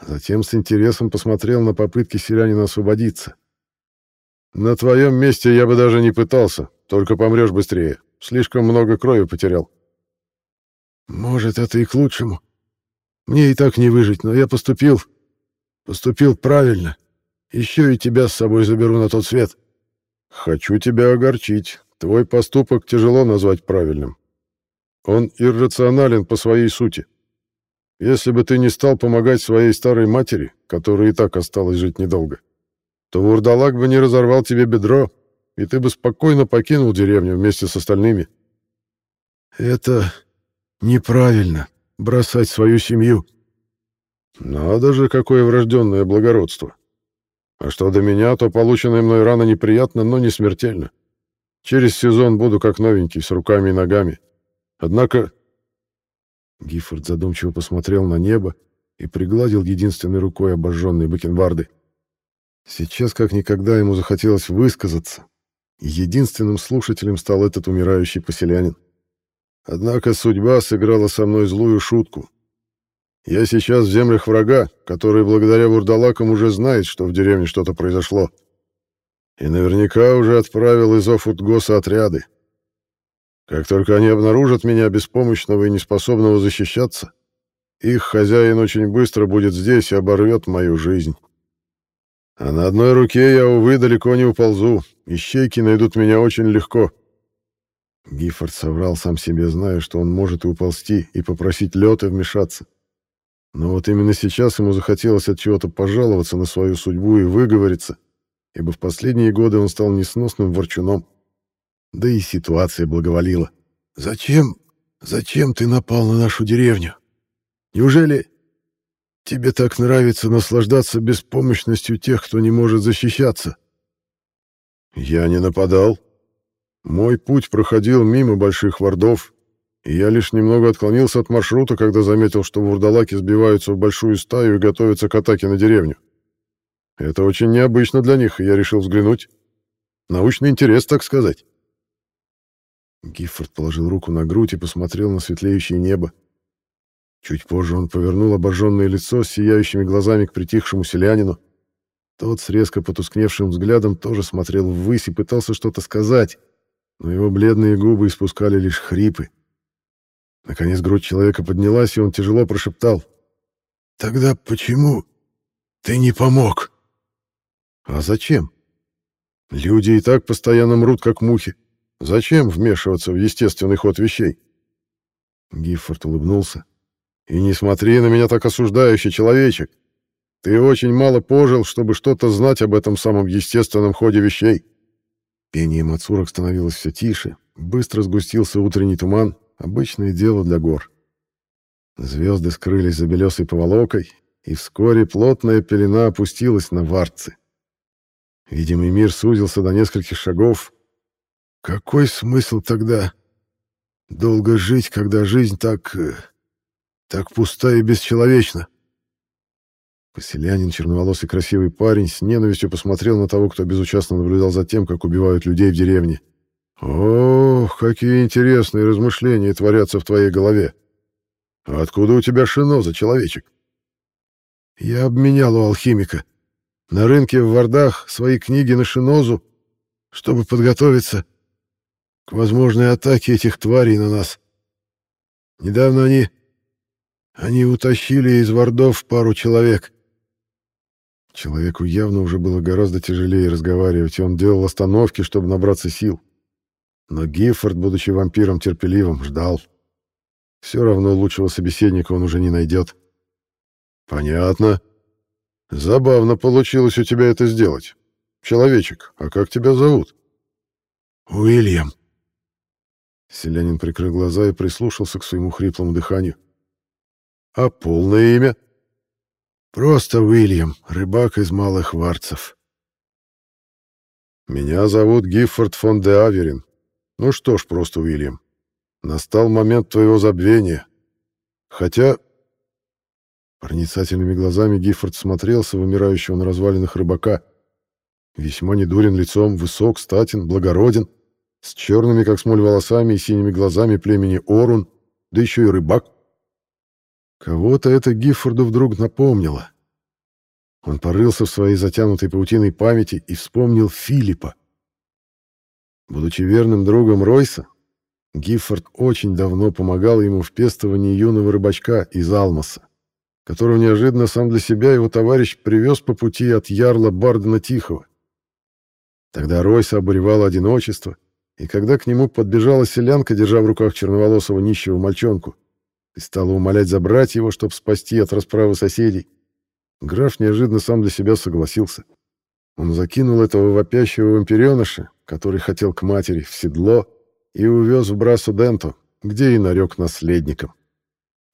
Затем с интересом посмотрел на попытки селянина освободиться. На твоем месте я бы даже не пытался, только помрешь быстрее. Слишком много крови потерял. Может, это и к лучшему. Мне и так не выжить, но я поступил... Поступил правильно. Еще и тебя с собой заберу на тот свет. Хочу тебя огорчить. Твой поступок тяжело назвать правильным. Он иррационален по своей сути. если бы ты не стал помогать своей старой матери, которая и так осталась жить недолго, то вурдалак бы не разорвал тебе бедро, и ты бы спокойно покинул деревню вместе с остальными. Это неправильно, бросать свою семью. Надо же, какое врожденное благородство. А что до меня, то полученная мной рана неприятна, но не смертельно. Через сезон буду как новенький, с руками и ногами. Однако Гиффорд задумчиво посмотрел на небо и пригладил единственной рукой обожженные бакенбарды. Сейчас как никогда ему захотелось высказаться, единственным слушателем стал этот умирающий поселянин. Однако судьба сыграла со мной злую шутку. Я сейчас в землях врага, который благодаря вурдалакам уже знает, что в деревне что-то произошло. И наверняка уже отправил из Офутгоса отряды. Как только они обнаружат меня беспомощного и неспособного защищаться, их хозяин очень быстро будет здесь и оборвет мою жизнь. А на одной руке я, увы, далеко не уползу. Ищейки найдут меня очень легко. Гиффорд соврал сам себе, зная, что он может и уползти, и попросить Лёта вмешаться. Но вот именно сейчас ему захотелось от чего-то пожаловаться на свою судьбу и выговориться, ибо в последние годы он стал несносным ворчуном. Да и ситуация благоволила. «Зачем? Зачем ты напал на нашу деревню? Неужели тебе так нравится наслаждаться беспомощностью тех, кто не может защищаться?» «Я не нападал. Мой путь проходил мимо больших вардов, и я лишь немного отклонился от маршрута, когда заметил, что вурдалаки сбиваются в большую стаю и готовятся к атаке на деревню. Это очень необычно для них, и я решил взглянуть. Научный интерес, так сказать». Гиффорд положил руку на грудь и посмотрел на светлеющее небо. Чуть позже он повернул обожженное лицо с сияющими глазами к притихшему селянину. Тот с резко потускневшим взглядом тоже смотрел ввысь и пытался что-то сказать, но его бледные губы испускали лишь хрипы. Наконец грудь человека поднялась, и он тяжело прошептал. «Тогда почему ты не помог?» «А зачем? Люди и так постоянно мрут, как мухи. Зачем вмешиваться в естественный ход вещей? Гиффорд улыбнулся. И не смотри на меня так осуждающе, человечек. Ты очень мало пожил, чтобы что-то знать об этом самом естественном ходе вещей. Пение мацурок становилось все тише, быстро сгустился утренний туман, обычное дело для гор. Звезды скрылись за белесой поволокой, и вскоре плотная пелена опустилась на варцы. Видимый мир сузился до нескольких шагов, какой смысл тогда долго жить, когда жизнь так... Так пуста и бесчеловечна? Поселянин, черноволосый красивый парень, с ненавистью посмотрел на того, кто безучастно наблюдал за тем, как убивают людей в деревне. «Ох, какие интересные размышления творятся в твоей голове! Откуда у тебя шиноза, человечек?» «Я обменял у алхимика. На рынке в Вардах свои книги на шинозу, чтобы подготовиться к возможной атаке этих тварей на нас. Недавно они... Они утащили из вардов пару человек. Человеку явно уже было гораздо тяжелее разговаривать, и он делал остановки, чтобы набраться сил. Но Гиффорд, будучи вампиром терпеливым, ждал. Все равно лучшего собеседника он уже не найдет. «Понятно. Забавно получилось у тебя это сделать. Человечек, а как тебя зовут?» «Уильям», Селянин прикрыл глаза и прислушался к своему хриплому дыханию. «А полное имя?» «Просто Уильям, рыбак из Малых Варцев». «Меня зовут Гиффорд фон де Аверин. Ну что ж, просто Уильям. Настал момент твоего забвения. Хотя...» Проницательными глазами Гиффорд смотрелся в умирающего на развалинах рыбака. Весьма недурен лицом, высок, статен, благороден — с черными, как смоль, волосами и синими глазами племени Орун, да еще и рыбак. Кого-то это Гиффорду вдруг напомнило. Он порылся в своей затянутой паутиной памяти и вспомнил Филиппа. Будучи верным другом Ройса, Гиффорд очень давно помогал ему в пестовании юного рыбачка из Алмаса, которого неожиданно сам для себя его товарищ привез по пути от ярла Бардена Тихого. Тогда Ройса обуревало одиночество, и когда к нему подбежала селянка, держа в руках черноволосого нищего мальчонку, и стала умолять забрать его, чтобы спасти от расправы соседей. Граф неожиданно сам для себя согласился. Он закинул этого вопящего вампиреныша, который хотел к матери, в седло и увез в Брасу Денту, где и нарек наследником.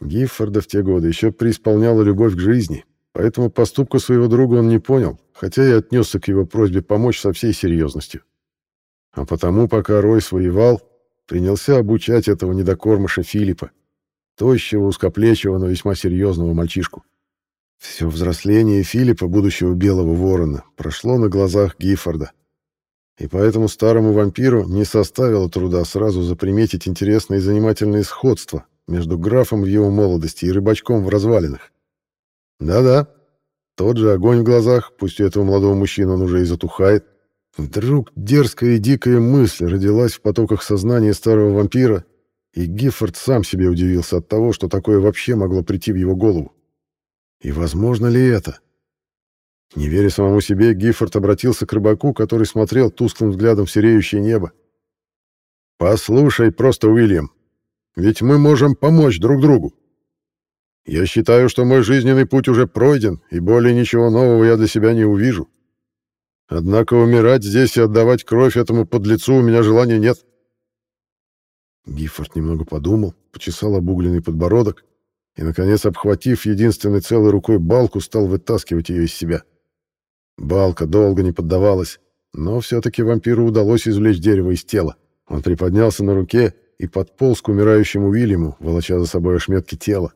Гиффорда в те годы еще преисполняла любовь к жизни, поэтому поступку своего друга он не понял, хотя и отнесся к его просьбе помочь со всей серьезностью. А потому, пока Ройс воевал, принялся обучать этого недокормыша Филиппа, тощего, узкоплечего, но весьма серьезного мальчишку. Все взросление Филиппа, будущего белого ворона, прошло на глазах Гиффорда. И поэтому старому вампиру не составило труда сразу заприметить интересное и занимательное сходство между графом в его молодости и рыбачком в развалинах. Да-да, тот же огонь в глазах, пусть у этого молодого мужчины он уже и затухает. Вдруг дерзкая и дикая мысль родилась в потоках сознания старого вампира, и Гиффорд сам себе удивился от того, что такое вообще могло прийти в его голову. И возможно ли это? Не веря самому себе, Гиффорд обратился к рыбаку, который смотрел тусклым взглядом в сереющее небо. «Послушай просто, Уильям, ведь мы можем помочь друг другу. Я считаю, что мой жизненный путь уже пройден, и более ничего нового я для себя не увижу. Однако умирать здесь и отдавать кровь этому подлецу у меня желания нет». Гиффорд немного подумал, почесал обугленный подбородок и, наконец, обхватив единственной целой рукой балку, стал вытаскивать ее из себя. Балка долго не поддавалась, но все-таки вампиру удалось извлечь дерево из тела. Он приподнялся на руке и подполз к умирающему Уильяму, волоча за собой ошметки тела.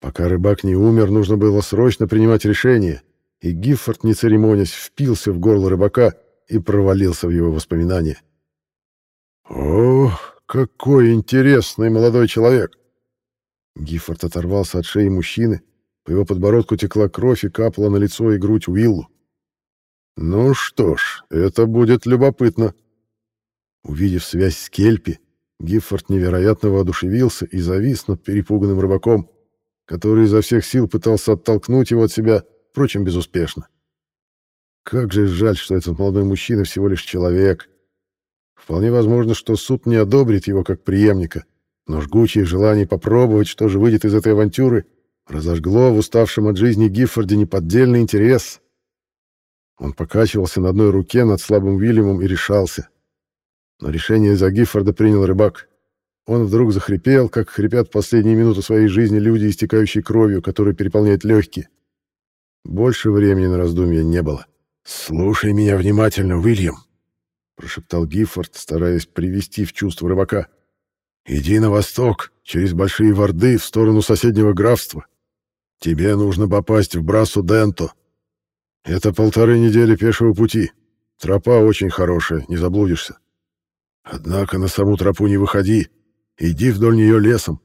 Пока рыбак не умер, нужно было срочно принимать решение, и Гиффорд, не церемонясь, впился в горло рыбака и провалился в его воспоминания. «О, какой интересный молодой человек!» Гиффорд оторвался от шеи мужчины, по его подбородку текла кровь и капала на лицо и грудь Уиллу. «Ну что ж, это будет любопытно». Увидев связь с Кельпи, Гиффорд невероятно воодушевился и завис над перепуганным рыбаком, который изо всех сил пытался оттолкнуть его от себя, впрочем, безуспешно. Как же жаль, что этот молодой мужчина всего лишь человек. Вполне возможно, что суд не одобрит его как преемника, но жгучее желание попробовать, что же выйдет из этой авантюры, разожгло в уставшем от жизни Гиффорде неподдельный интерес. Он покачивался на одной руке над слабым Вильямом и решался. Но решение за Гиффорда принял рыбак. Он вдруг захрипел, как хрипят в последние минуты своей жизни люди, истекающие кровью, которая переполняет легкие. Больше времени на раздумья не было. «Слушай меня внимательно, Уильям», — прошептал Гиффорд, стараясь привести в чувство рыбака. «Иди на восток, через Большие Ворды, в сторону соседнего графства. Тебе нужно попасть в Брасу Денто. Это полторы недели пешего пути. Тропа очень хорошая, не заблудишься. Однако на саму тропу не выходи. Иди вдоль нее лесом.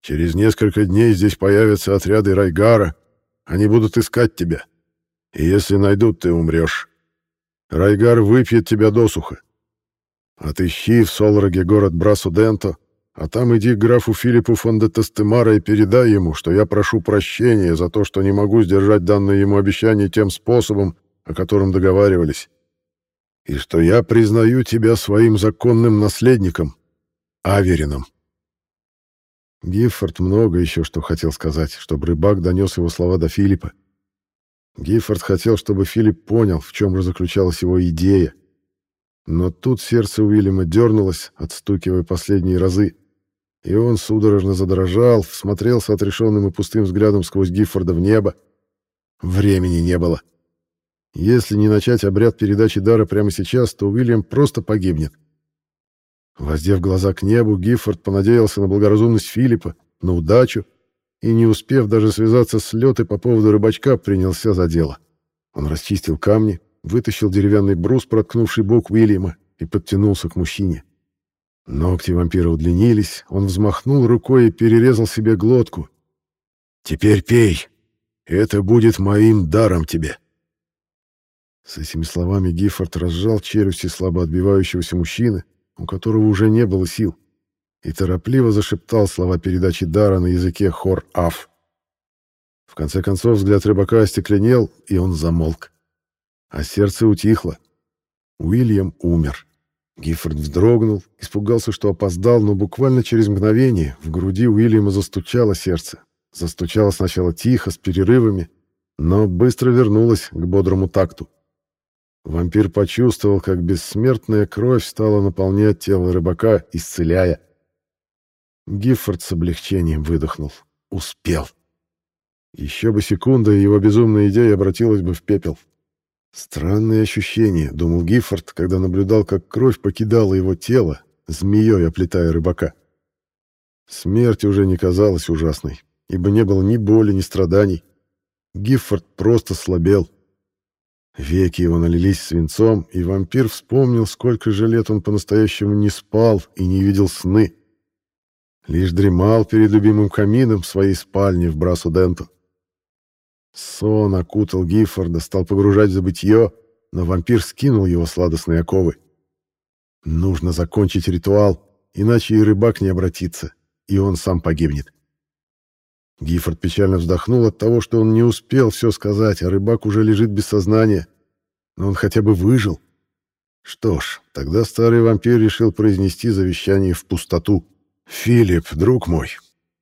Через несколько дней здесь появятся отряды Райгара. Они будут искать тебя. И если найдут, ты умрешь. Райгар выпьет тебя досуха. Отыщи в Солроге город Брасу-Денто а там иди к графу Филиппу фон де Тестемара и передай ему, что я прошу прощения за то, что не могу сдержать данное ему обещание тем способом, о котором договаривались, и что я признаю тебя своим законным наследником, Аверином. Гиффорд много еще что хотел сказать, чтобы рыбак донес его слова до Филиппа. Гиффорд хотел, чтобы Филипп понял, в чем заключалась его идея. Но тут сердце Уильяма дернулось, отстукивая последние разы, и он судорожно задрожал, всмотрелся отрешенным и пустым взглядом сквозь Гиффорда в небо. Времени не было. Если не начать обряд передачи дара прямо сейчас, то Уильям просто погибнет. Воздев глаза к небу, Гиффорд понадеялся на благоразумность Филиппа, на удачу, и, не успев даже связаться с летой по поводу рыбачка, принялся за дело. Он расчистил камни, вытащил деревянный брус, проткнувший бок Уильяма, и подтянулся к мужчине. Ногти вампира удлинились, он взмахнул рукой и перерезал себе глотку. «Теперь пей. Это будет моим даром тебе». С этими словами Гиффорд разжал челюсти слабо отбивающегося мужчины, у которого уже не было сил, и торопливо зашептал слова передачи дара на языке хор-аф. В конце концов взгляд рыбака остекленел, и он замолк. А сердце утихло. Уильям умер. Гиффорд вздрогнул, испугался, что опоздал, но буквально через мгновение в груди Уильяма застучало сердце. Застучало сначала тихо, с перерывами, но быстро вернулось к бодрому такту. Вампир почувствовал, как бессмертная кровь стала наполнять тело рыбака, исцеляя. Гиффорд с облегчением выдохнул. Успел. Еще бы секунда, и его безумная идея обратилась бы в пепел. Странные ощущения, думал Гиффорд, когда наблюдал, как кровь покидала его тело, змеей оплетая рыбака. Смерть уже не казалась ужасной, ибо не было ни боли, ни страданий. Гиффорд просто слабел. Веки его налились свинцом, и вампир вспомнил, сколько же лет он по-настоящему не спал и не видел сны. Лишь дремал перед любимым камином в своей спальне в Брасу-Денту. Сон окутал Гиффорда, стал погружать в забытье, но вампир скинул его сладостные оковы. Нужно закончить ритуал, иначе и рыбак не обратится, и он сам погибнет. Гиффорд печально вздохнул от того, что он не успел все сказать, а рыбак уже лежит без сознания. Но он хотя бы выжил. Что ж, тогда старый вампир решил произнести завещание в пустоту. «Филипп, друг мой,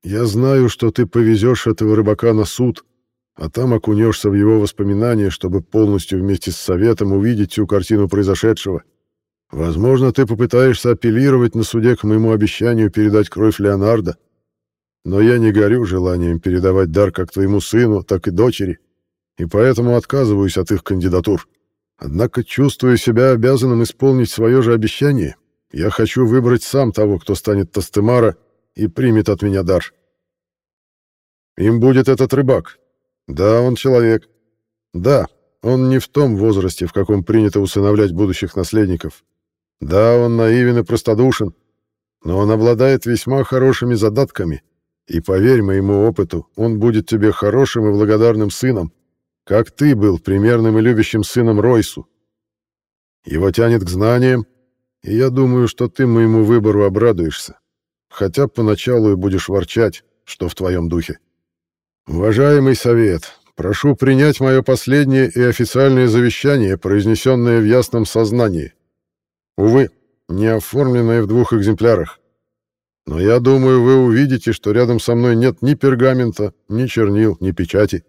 я знаю, что ты повезешь этого рыбака на суд, а там окунешься в его воспоминания, чтобы полностью вместе с советом увидеть всю картину произошедшего. Возможно, ты попытаешься апеллировать на суде к моему обещанию передать кровь Леонардо, но я не горю желанием передавать дар как твоему сыну, так и дочери, и поэтому отказываюсь от их кандидатур. Однако, чувствую себя обязанным исполнить свое же обещание, я хочу выбрать сам того, кто станет Тастемара и примет от меня дар. Им будет этот рыбак, да, он человек. Да, он не в том возрасте, в каком принято усыновлять будущих наследников. Да, он наивен и простодушен, но он обладает весьма хорошими задатками, и, поверь моему опыту, он будет тебе хорошим и благодарным сыном, как ты был примерным и любящим сыном Ройсу. Его тянет к знаниям, и я думаю, что ты моему выбору обрадуешься, хотя поначалу и будешь ворчать, что в твоем духе. Уважаемый совет, прошу принять мое последнее и официальное завещание, произнесенное в ясном сознании. Увы, не оформленное в двух экземплярах. Но я думаю, вы увидите, что рядом со мной нет ни пергамента, ни чернил, ни печати.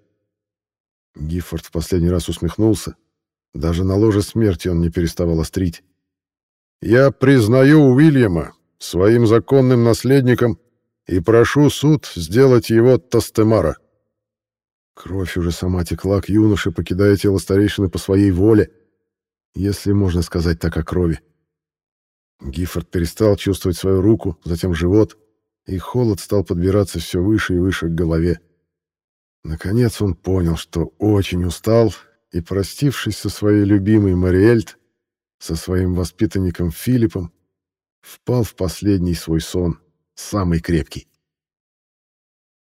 Гиффорд в последний раз усмехнулся. Даже на ложе смерти он не переставал острить. «Я признаю Уильяма своим законным наследником и прошу суд сделать его Тастемара». Кровь уже сама текла к юноше, покидая тело старейшины по своей воле, если можно сказать так о крови. Гиффорд перестал чувствовать свою руку, затем живот, и холод стал подбираться все выше и выше к голове. Наконец он понял, что очень устал, и, простившись со своей любимой Мариэльт, со своим воспитанником Филиппом, впал в последний свой сон, самый крепкий.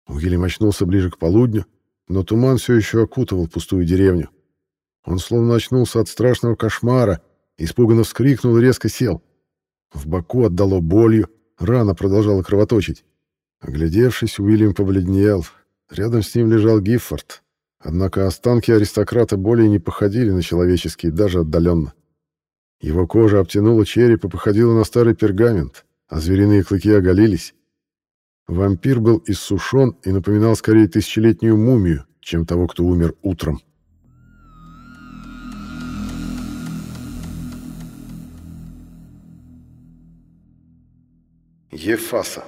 Уильям очнулся ближе к полудню, но туман все еще окутывал пустую деревню. Он словно очнулся от страшного кошмара, испуганно вскрикнул и резко сел. В боку отдало болью, рана продолжала кровоточить. Оглядевшись, Уильям побледнел. Рядом с ним лежал Гиффорд. Однако останки аристократа более не походили на человеческие, даже отдаленно. Его кожа обтянула череп и походила на старый пергамент, а звериные клыки оголились. Вампир был иссушен и напоминал скорее тысячелетнюю мумию, чем того, кто умер утром. Ефаса.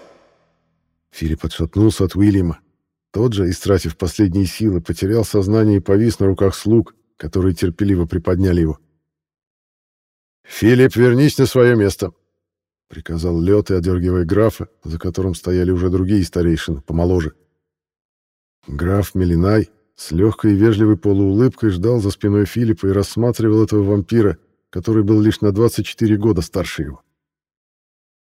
Филипп отшатнулся от Уильяма. Тот же, истратив последние силы, потерял сознание и повис на руках слуг, которые терпеливо приподняли его. «Филипп, вернись на свое место!» — приказал Лёд и одергивая графа, за которым стояли уже другие старейшины, помоложе. Граф Мелинай с легкой и вежливой полуулыбкой ждал за спиной Филиппа и рассматривал этого вампира, который был лишь на 24 года старше его.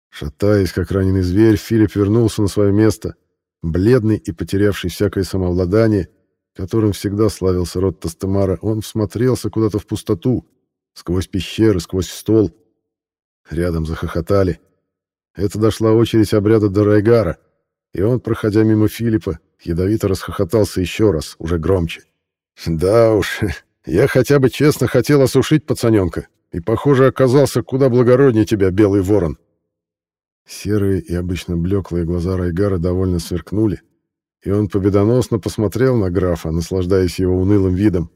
Шатаясь, как раненый зверь, Филипп вернулся на свое место, бледный и потерявший всякое самообладание, которым всегда славился род Тастемара, он всмотрелся куда-то в пустоту, сквозь пещеры, сквозь стол, Рядом захохотали. Это дошла очередь обряда до Райгара, и он, проходя мимо Филиппа, ядовито расхохотался еще раз, уже громче. «Да уж, я хотя бы честно хотел осушить пацаненка, и, похоже, оказался куда благороднее тебя, Белый Ворон». Серые и обычно блеклые глаза Райгара довольно сверкнули, и он победоносно посмотрел на графа, наслаждаясь его унылым видом.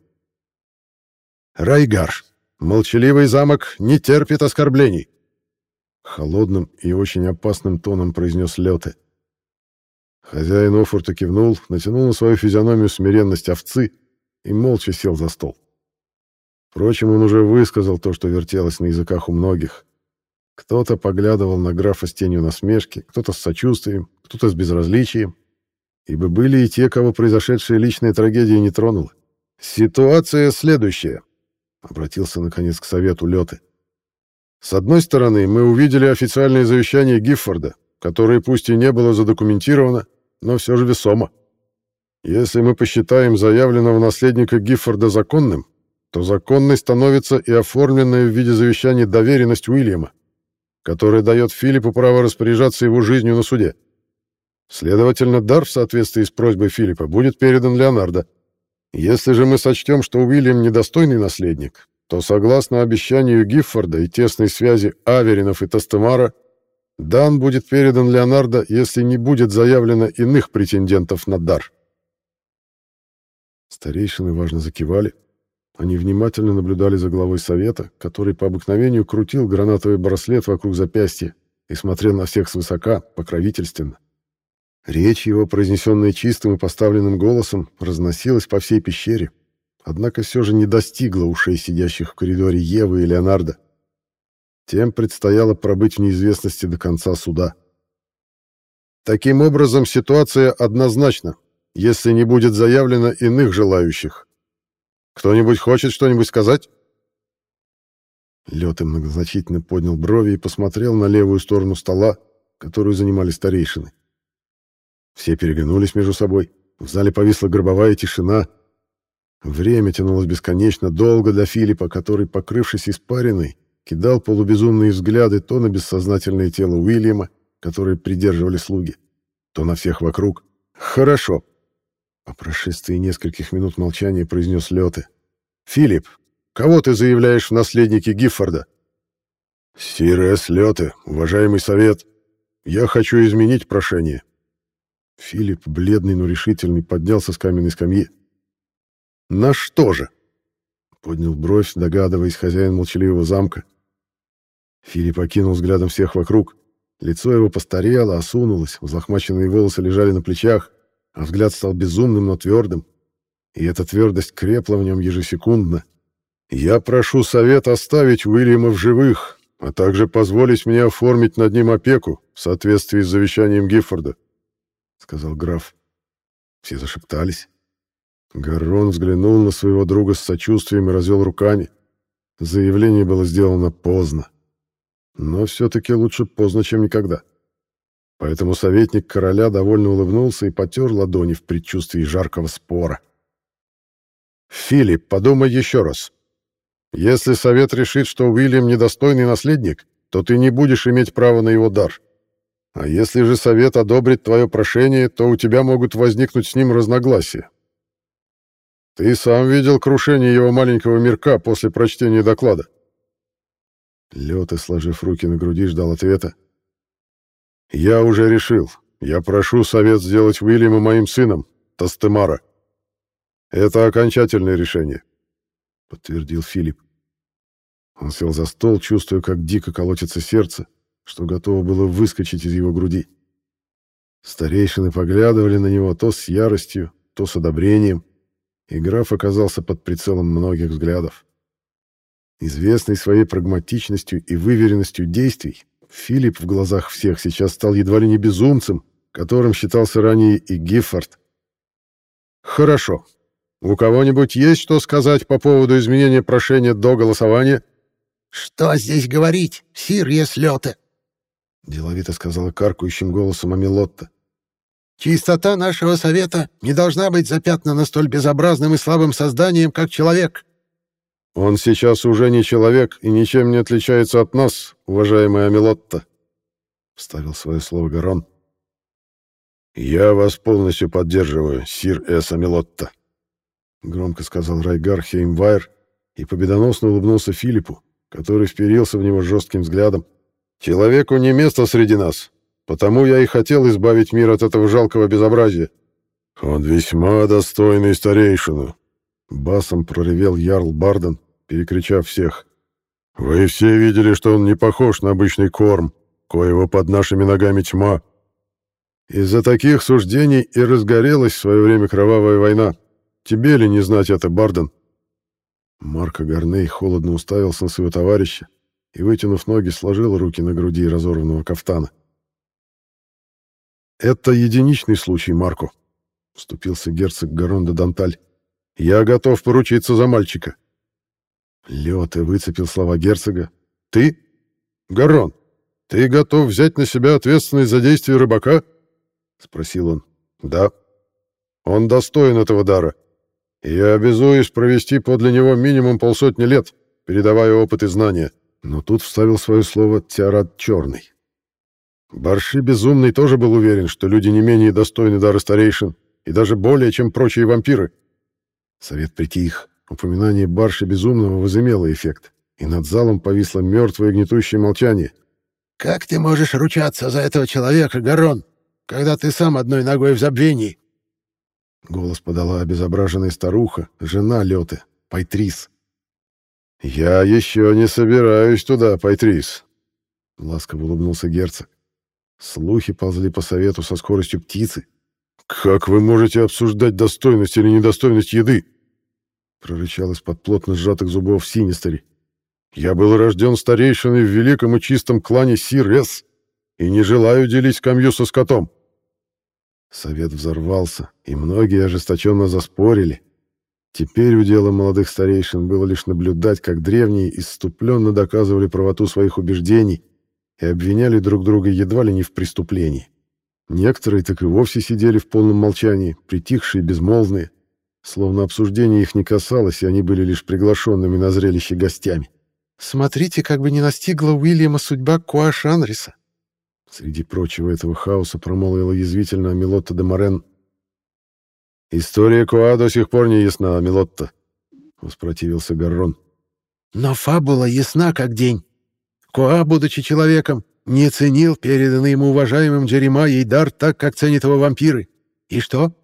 «Райгар, молчаливый замок не терпит оскорблений!» Холодным и очень опасным тоном произнес Лёте. Хозяин Офорта кивнул, натянул на свою физиономию смиренность овцы и молча сел за стол. Впрочем, он уже высказал то, что вертелось на языках у многих. Кто-то поглядывал на графа с тенью насмешки, кто-то с сочувствием, кто-то с безразличием, ибо были и те, кого произошедшая личная трагедия не тронула. «Ситуация следующая», — обратился, наконец, к совету Лёты. «С одной стороны, мы увидели официальное завещание Гиффорда, которое пусть и не было задокументировано, но все же весомо. Если мы посчитаем заявленного наследника Гиффорда законным, то законной становится и оформленная в виде завещания доверенность Уильяма, которая дает Филиппу право распоряжаться его жизнью на суде. Следовательно, дар в соответствии с просьбой Филиппа будет передан Леонардо. Если же мы сочтем, что Уильям недостойный наследник, то, согласно обещанию Гиффорда и тесной связи Аверинов и Тастемара, дан будет передан Леонардо, если не будет заявлено иных претендентов на дар. Старейшины важно закивали. Они внимательно наблюдали за главой совета, который по обыкновению крутил гранатовый браслет вокруг запястья и смотрел на всех свысока, покровительственно. Речь его, произнесенная чистым и поставленным голосом, разносилась по всей пещере, однако все же не достигла ушей сидящих в коридоре Евы и Леонардо. Тем предстояло пробыть в неизвестности до конца суда. Таким образом, ситуация однозначна, если не будет заявлено иных желающих. Кто-нибудь хочет что-нибудь сказать? Лёта многозначительно поднял брови и посмотрел на левую сторону стола, которую занимали старейшины. Все переглянулись между собой. В зале повисла гробовая тишина. Время тянулось бесконечно долго для Филиппа, который, покрывшись испариной, кидал полубезумные взгляды то на бессознательное тело Уильяма, которое придерживали слуги, то на всех вокруг. «Хорошо», — по прошествии нескольких минут молчания произнес Лёте. «Филипп, кого ты заявляешь в наследнике Гиффорда?» «Сир Эс Лёте, уважаемый совет, я хочу изменить прошение», Филипп, бледный, но решительный, поднялся с каменной скамьи. «На что же?» — поднял бровь, догадываясь хозяин молчаливого замка. Филипп окинул взглядом всех вокруг. Лицо его постарело, осунулось, взлохмаченные волосы лежали на плечах, а взгляд стал безумным, но твердым. И эта твердость крепла в нем ежесекундно. «Я прошу совет оставить Уильяма в живых, а также позволить мне оформить над ним опеку в соответствии с завещанием Гиффорда сказал граф. Все зашептались. Гаррон взглянул на своего друга с сочувствием и развел руками. Заявление было сделано поздно. Но все-таки лучше поздно, чем никогда. Поэтому советник короля довольно улыбнулся и потер ладони в предчувствии жаркого спора. «Филипп, подумай еще раз. Если совет решит, что Уильям недостойный наследник, то ты не будешь иметь права на его дар. А если же совет одобрит твое прошение, то у тебя могут возникнуть с ним разногласия. Ты сам видел крушение его маленького мирка после прочтения доклада. Лёта, сложив руки на груди, ждал ответа. «Я уже решил. Я прошу совет сделать Уильяма моим сыном, Тастемара. Это окончательное решение», — подтвердил Филипп. Он сел за стол, чувствуя, как дико колотится сердце, что готово было выскочить из его груди. Старейшины поглядывали на него то с яростью, то с одобрением, и граф оказался под прицелом многих взглядов. Известный своей прагматичностью и выверенностью действий, Филипп в глазах всех сейчас стал едва ли не безумцем, которым считался ранее и Гиффорд. «Хорошо. У кого-нибудь есть что сказать по поводу изменения прошения до голосования?» «Что здесь говорить, сир Еслёте?» — деловито сказала каркающим голосом Амилотта. «Чистота нашего совета не должна быть запятнана столь безобразным и слабым созданием, как человек». «Он сейчас уже не человек и ничем не отличается от нас, уважаемая Амилотта», — вставил свое слово Гарон. «Я вас полностью поддерживаю, сир Эс Амилотта», — громко сказал Райгар Хеймвайр и победоносно улыбнулся Филиппу, который вперился в него жестким взглядом. «Человеку не место среди нас, потому я и хотел избавить мир от этого жалкого безобразия». «Он весьма достойный старейшину», — басом проревел Ярл Барден, перекричав всех. «Вы все видели, что он не похож на обычный корм, коего под нашими ногами тьма. Из-за таких суждений и разгорелась в свое время кровавая война. Тебе ли не знать это, Барден?» Марко Гарней холодно уставился на своего товарища и, вытянув ноги, сложил руки на груди разорванного кафтана. «Это единичный случай, Марко», — вступился герцог Гарон Данталь. «Я готов поручиться за мальчика». Лёта выцепил слова герцога. «Ты? Гарон, ты готов взять на себя ответственность за действия рыбака?» — спросил он. «Да. Он достоин этого дара я обязуюсь провести подле него минимум полсотни лет, передавая опыт и знания. Но тут вставил свое слово Тиарат Черный. Барши Безумный тоже был уверен, что люди не менее достойны дара старейшин, и даже более, чем прочие вампиры. Совет притих. Упоминание Барши Безумного возымело эффект, и над залом повисло мертвое гнетущее молчание. «Как ты можешь ручаться за этого человека, Гарон, когда ты сам одной ногой в забвении?» Голос подала обезображенная старуха, жена Лёты, Пайтрис. «Я еще не собираюсь туда, Пайтрис», — ласково улыбнулся герцог. Слухи ползли по совету со скоростью птицы. «Как вы можете обсуждать достойность или недостойность еды?» — прорычал из-под плотно сжатых зубов Синистери. «Я был рожден старейшиной в великом и чистом клане Сир-Эс и не желаю делить скамью со скотом. Совет взорвался, и многие ожесточенно заспорили. Теперь удела молодых старейшин было лишь наблюдать, как древние исступленно доказывали правоту своих убеждений и обвиняли друг друга едва ли не в преступлении. Некоторые так и вовсе сидели в полном молчании, притихшие, безмолвные, словно обсуждение их не касалось, и они были лишь приглашенными на зрелище гостями. «Смотрите, как бы не настигла Уильяма судьба Куаш Анриса», Среди прочего этого хаоса промолвила язвительно Амилотта де Морен. «История Куа до сих пор не ясна, Амилотта», — воспротивился Гаррон. «Но фабула ясна как день. Куа, будучи человеком, не ценил переданный ему уважаемым Джеремайей дар так, как ценят его вампиры. И что?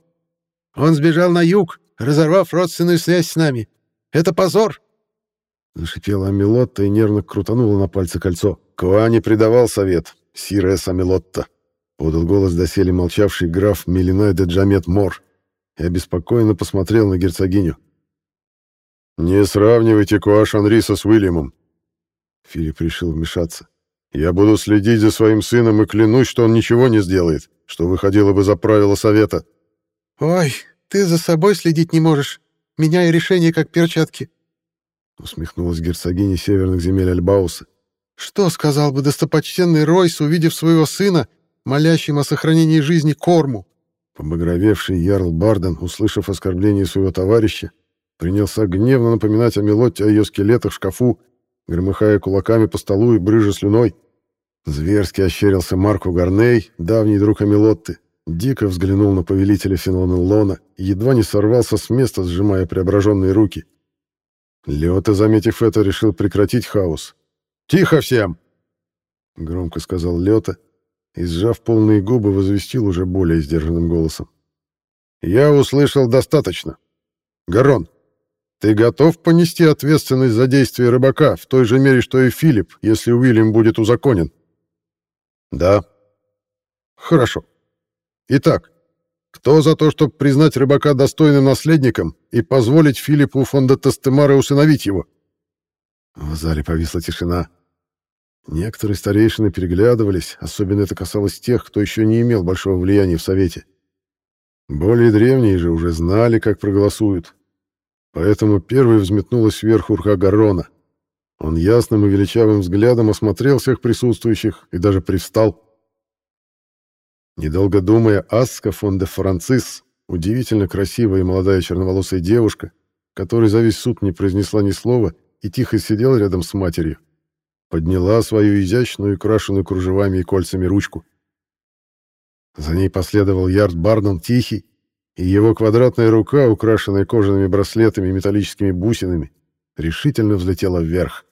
Он сбежал на юг, разорвав родственную связь с нами. Это позор!» Зашипела Амилотта и нервно крутанула на пальце кольцо. Куа не предавал совет, Сире Самилотта», — подал голос доселе молчавший граф Милиной де Джамет Мор и обеспокоенно посмотрел на герцогиню. «Не сравнивайте Куаш Анриса с Уильямом», — Филипп решил вмешаться. «Я буду следить за своим сыном и клянусь, что он ничего не сделает, что выходило бы за правила совета». «Ой, ты за собой следить не можешь, меняя решения как перчатки», — усмехнулась герцогиня северных земель Альбауса. Что сказал бы достопочтенный Ройс, увидев своего сына, молящим о сохранении жизни Корму? Побагровевший Ярл Барден, услышав оскорбление своего товарища, принялся гневно напоминать о Мелотте о ее скелетах в шкафу, громыхая кулаками по столу и брыжа слюной. Зверски ощерился Марку Гарней, давний друг Амилотты, дико взглянул на повелителя Фенона Лона и едва не сорвался с места, сжимая преображенные руки. Леота, заметив это, решил прекратить хаос «Тихо всем!» — громко сказал Лёта и, сжав полные губы, возвестил уже более сдержанным голосом. «Я услышал достаточно. Гарон, ты готов понести ответственность за действия рыбака в той же мере, что и Филипп, если Уильям будет узаконен?» «Да». «Хорошо. Итак, кто за то, чтобы признать рыбака достойным наследником и позволить Филиппу фон де Тестемаре усыновить его?» В зале повисла тишина. Некоторые старейшины переглядывались, особенно это касалось тех, кто еще не имел большого влияния в Совете. Более древние же уже знали, как проголосуют. Поэтому первый взметнулась вверх урха Гаррона. Он ясным и величавым взглядом осмотрел всех присутствующих и даже привстал. Недолго думая, Аска фон де Францис, удивительно красивая и молодая черноволосая девушка, которой за весь суд не произнесла ни слова и тихо сидела рядом с матерью, подняла свою изящную, украшенную кружевами и кольцами ручку. За ней последовал Ярд Бардон Тихий, и его квадратная рука, украшенная кожаными браслетами и металлическими бусинами, решительно взлетела вверх.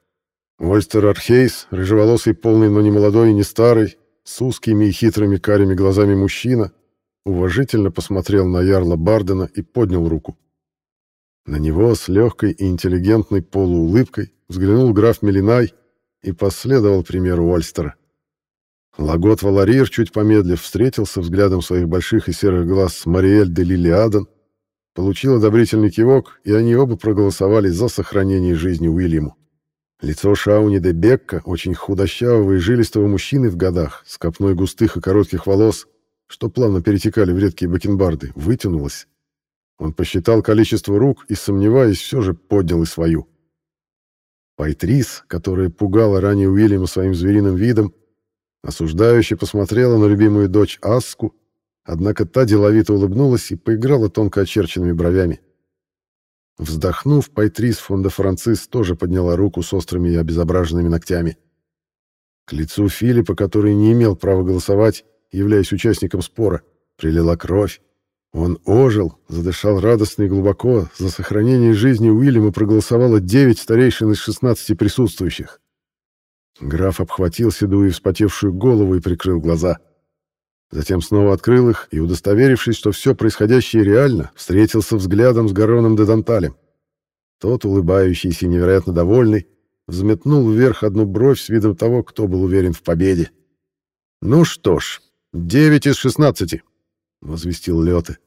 Ольстер Архейс, рыжеволосый, полный, но не молодой и не старый, с узкими и хитрыми карими глазами мужчина, уважительно посмотрел на Ярла Бардена и поднял руку. На него с легкой и интеллигентной полуулыбкой взглянул граф Мелинай и последовал примеру Ольстера. Лагот Валарир, чуть помедлив, встретился взглядом своих больших и серых глаз с Мариэль де Лилиаден, получил одобрительный кивок, и они оба проголосовали за сохранение жизни Уильяму. Лицо Шауни де Бекка, очень худощавого и жилистого мужчины в годах, с копной густых и коротких волос, что плавно перетекали в редкие бакенбарды, вытянулось. Он посчитал количество рук и, сомневаясь, все же поднял и свою. Пайтрис, которая пугала ранее Уильяма своим звериным видом, осуждающе посмотрела на любимую дочь Аску, однако та деловито улыбнулась и поиграла тонко очерченными бровями. Вздохнув, Пайтрис фон де Францис тоже подняла руку с острыми и обезображенными ногтями. К лицу Филиппа, который не имел права голосовать, являясь участником спора, прилила кровь. Он ожил, задышал радостно и глубоко. За сохранение жизни Уильяма проголосовало девять старейшин из шестнадцати присутствующих. Граф обхватил седую и вспотевшую голову и прикрыл глаза. Затем снова открыл их и, удостоверившись, что все происходящее реально, встретился взглядом с Гароном де Данталем. Тот, улыбающийся и невероятно довольный, взметнул вверх одну бровь с видом того, кто был уверен в победе. «Ну что ж, девять из шестнадцати», — возвестил Лёте.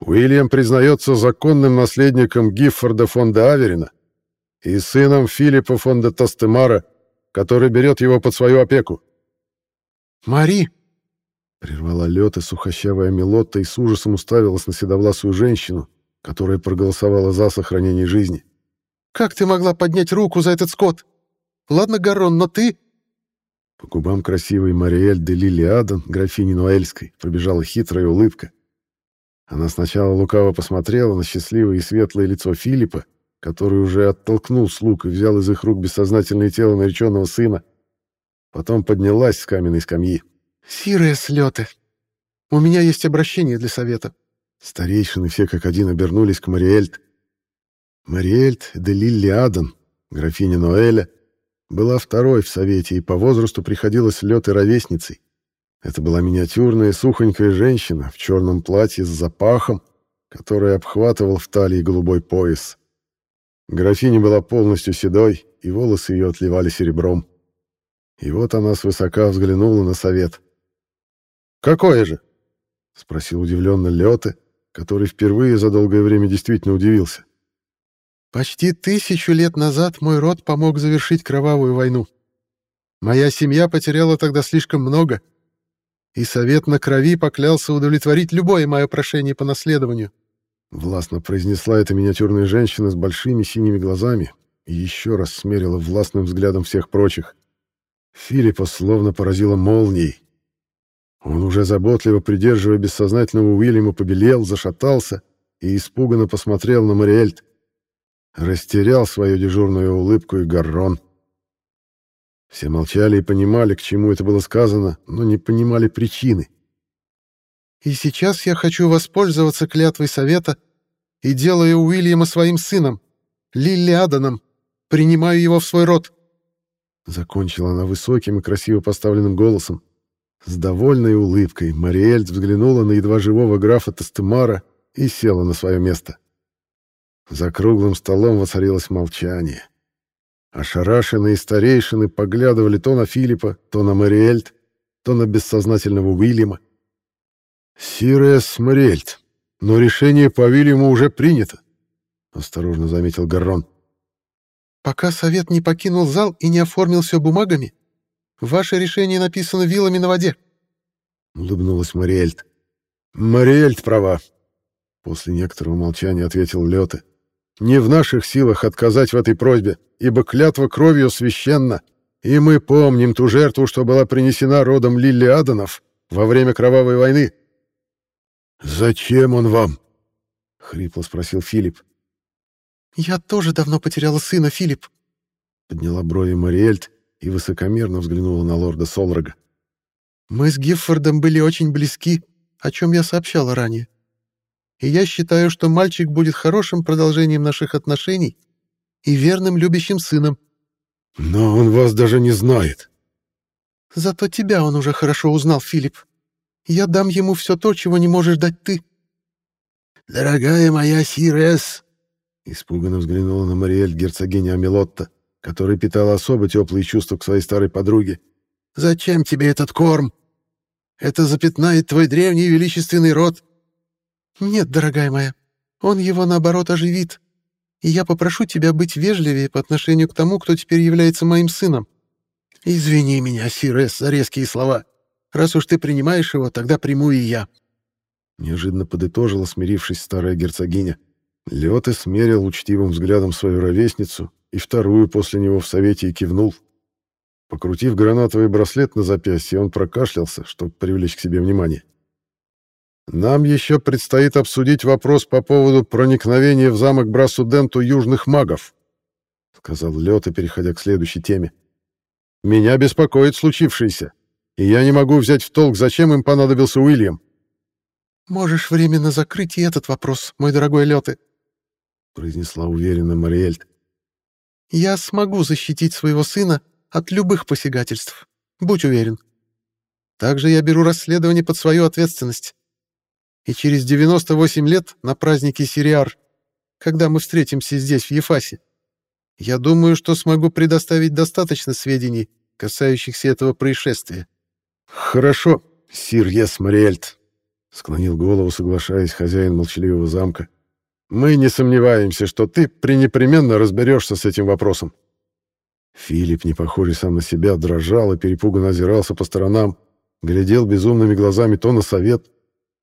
«Уильям признается законным наследником Гиффорда фон де Аверина и сыном Филиппа фон де Тастемара, который берет его под свою опеку». «Мари!» Прервала и сухощавая Мелотта и с ужасом уставилась на седовласую женщину, которая проголосовала за сохранение жизни. «Как ты могла поднять руку за этот скот? Ладно, Гарон, но ты...» По губам красивой Мариэль де Лили Адан, графини Нуэльской, пробежала хитрая улыбка. Она сначала лукаво посмотрела на счастливое и светлое лицо Филиппа, который уже оттолкнул слуг и взял из их рук бессознательное тело нареченного сына. Потом поднялась с каменной скамьи. «Сирые слеты. У меня есть обращение для совета». Старейшины все как один обернулись к Мариэльт. Мариэльт де Лилли Адан, графиня Ноэля, была второй в совете и по возрасту приходилась лед и ровесницей. Это была миниатюрная сухонькая женщина в черном платье с запахом, который обхватывал в талии голубой пояс. Графиня была полностью седой, и волосы ее отливали серебром. И вот она свысока взглянула на совет. «Какое же?» — спросил удивленно Лёте, который впервые за долгое время действительно удивился. «Почти тысячу лет назад мой род помог завершить кровавую войну. Моя семья потеряла тогда слишком много, и совет на крови поклялся удовлетворить любое мое прошение по наследованию». Властно произнесла эта миниатюрная женщина с большими синими глазами и еще раз смерила властным взглядом всех прочих. Филиппа словно поразила молнией. Он уже заботливо придерживая бессознательного Уильяма побелел, зашатался и испуганно посмотрел на Мариэльт. Растерял свою дежурную улыбку и горрон. Все молчали и понимали, к чему это было сказано, но не понимали причины. «И сейчас я хочу воспользоваться клятвой совета и делаю Уильяма своим сыном, Лилли Аданом, принимаю его в свой род». Закончила она высоким и красиво поставленным голосом. С довольной улыбкой Мариэль взглянула на едва живого графа Тастемара и села на свое место. За круглым столом воцарилось молчание. Ошарашенные старейшины поглядывали то на Филиппа, то на Мариэльт, то на бессознательного Уильяма. «Сирес Мариэльт, но решение по Уильяму уже принято», — осторожно заметил Гаррон. «Пока совет не покинул зал и не оформил все бумагами, Ваше решение написано вилами на воде. Улыбнулась Мариэльт. Мариэльт права. После некоторого молчания ответил Лёте. Не в наших силах отказать в этой просьбе, ибо клятва кровью священна, и мы помним ту жертву, что была принесена родом Лилли Аданов во время кровавой войны. «Зачем он вам?» — хрипло спросил Филипп. «Я тоже давно потеряла сына, Филипп», — подняла брови Мариэльт, и высокомерно взглянула на лорда Солрога. «Мы с Гиффордом были очень близки, о чем я сообщала ранее. И я считаю, что мальчик будет хорошим продолжением наших отношений и верным любящим сыном. Но он вас даже не знает. Зато тебя он уже хорошо узнал, Филипп. Я дам ему все то, чего не можешь дать ты. Дорогая моя Сирес, испуганно взглянула на Мариэль герцогиня Амилотта, которая питала особо теплые чувства к своей старой подруге. Зачем тебе этот корм? Это запятнает твой древний величественный род. Нет, дорогая моя, он его, наоборот, оживит. И я попрошу тебя быть вежливее по отношению к тому, кто теперь является моим сыном. Извини меня, Сирес, за резкие слова. Раз уж ты принимаешь его, тогда приму и я. Неожиданно подытожила, смирившись старая герцогиня. Лёта смерил учтивым взглядом свою ровесницу и вторую после него в совете и кивнул. Покрутив гранатовый браслет на запястье, он прокашлялся, чтобы привлечь к себе внимание. «Нам еще предстоит обсудить вопрос по поводу проникновения в замок Брасуденту южных магов», — сказал Лёта, переходя к следующей теме. «Меня беспокоит случившееся, и я не могу взять в толк, зачем им понадобился Уильям». «Можешь временно закрыть и этот вопрос, мой дорогой Лёты», — произнесла уверенно Мариэльт. «Я смогу защитить своего сына от любых посягательств, будь уверен. Также я беру расследование под свою ответственность и через 98 лет на празднике Сириар, когда мы встретимся здесь, в Ефасе, я думаю, что смогу предоставить достаточно сведений, касающихся этого происшествия. «Хорошо, сир Ес Мариэльт», — склонил голову, соглашаясь хозяин молчаливого замка. «Мы не сомневаемся, что ты пренепременно разберешься с этим вопросом». Филипп, не похожий сам на себя, дрожал и перепуганно озирался по сторонам, глядел безумными глазами то на совет,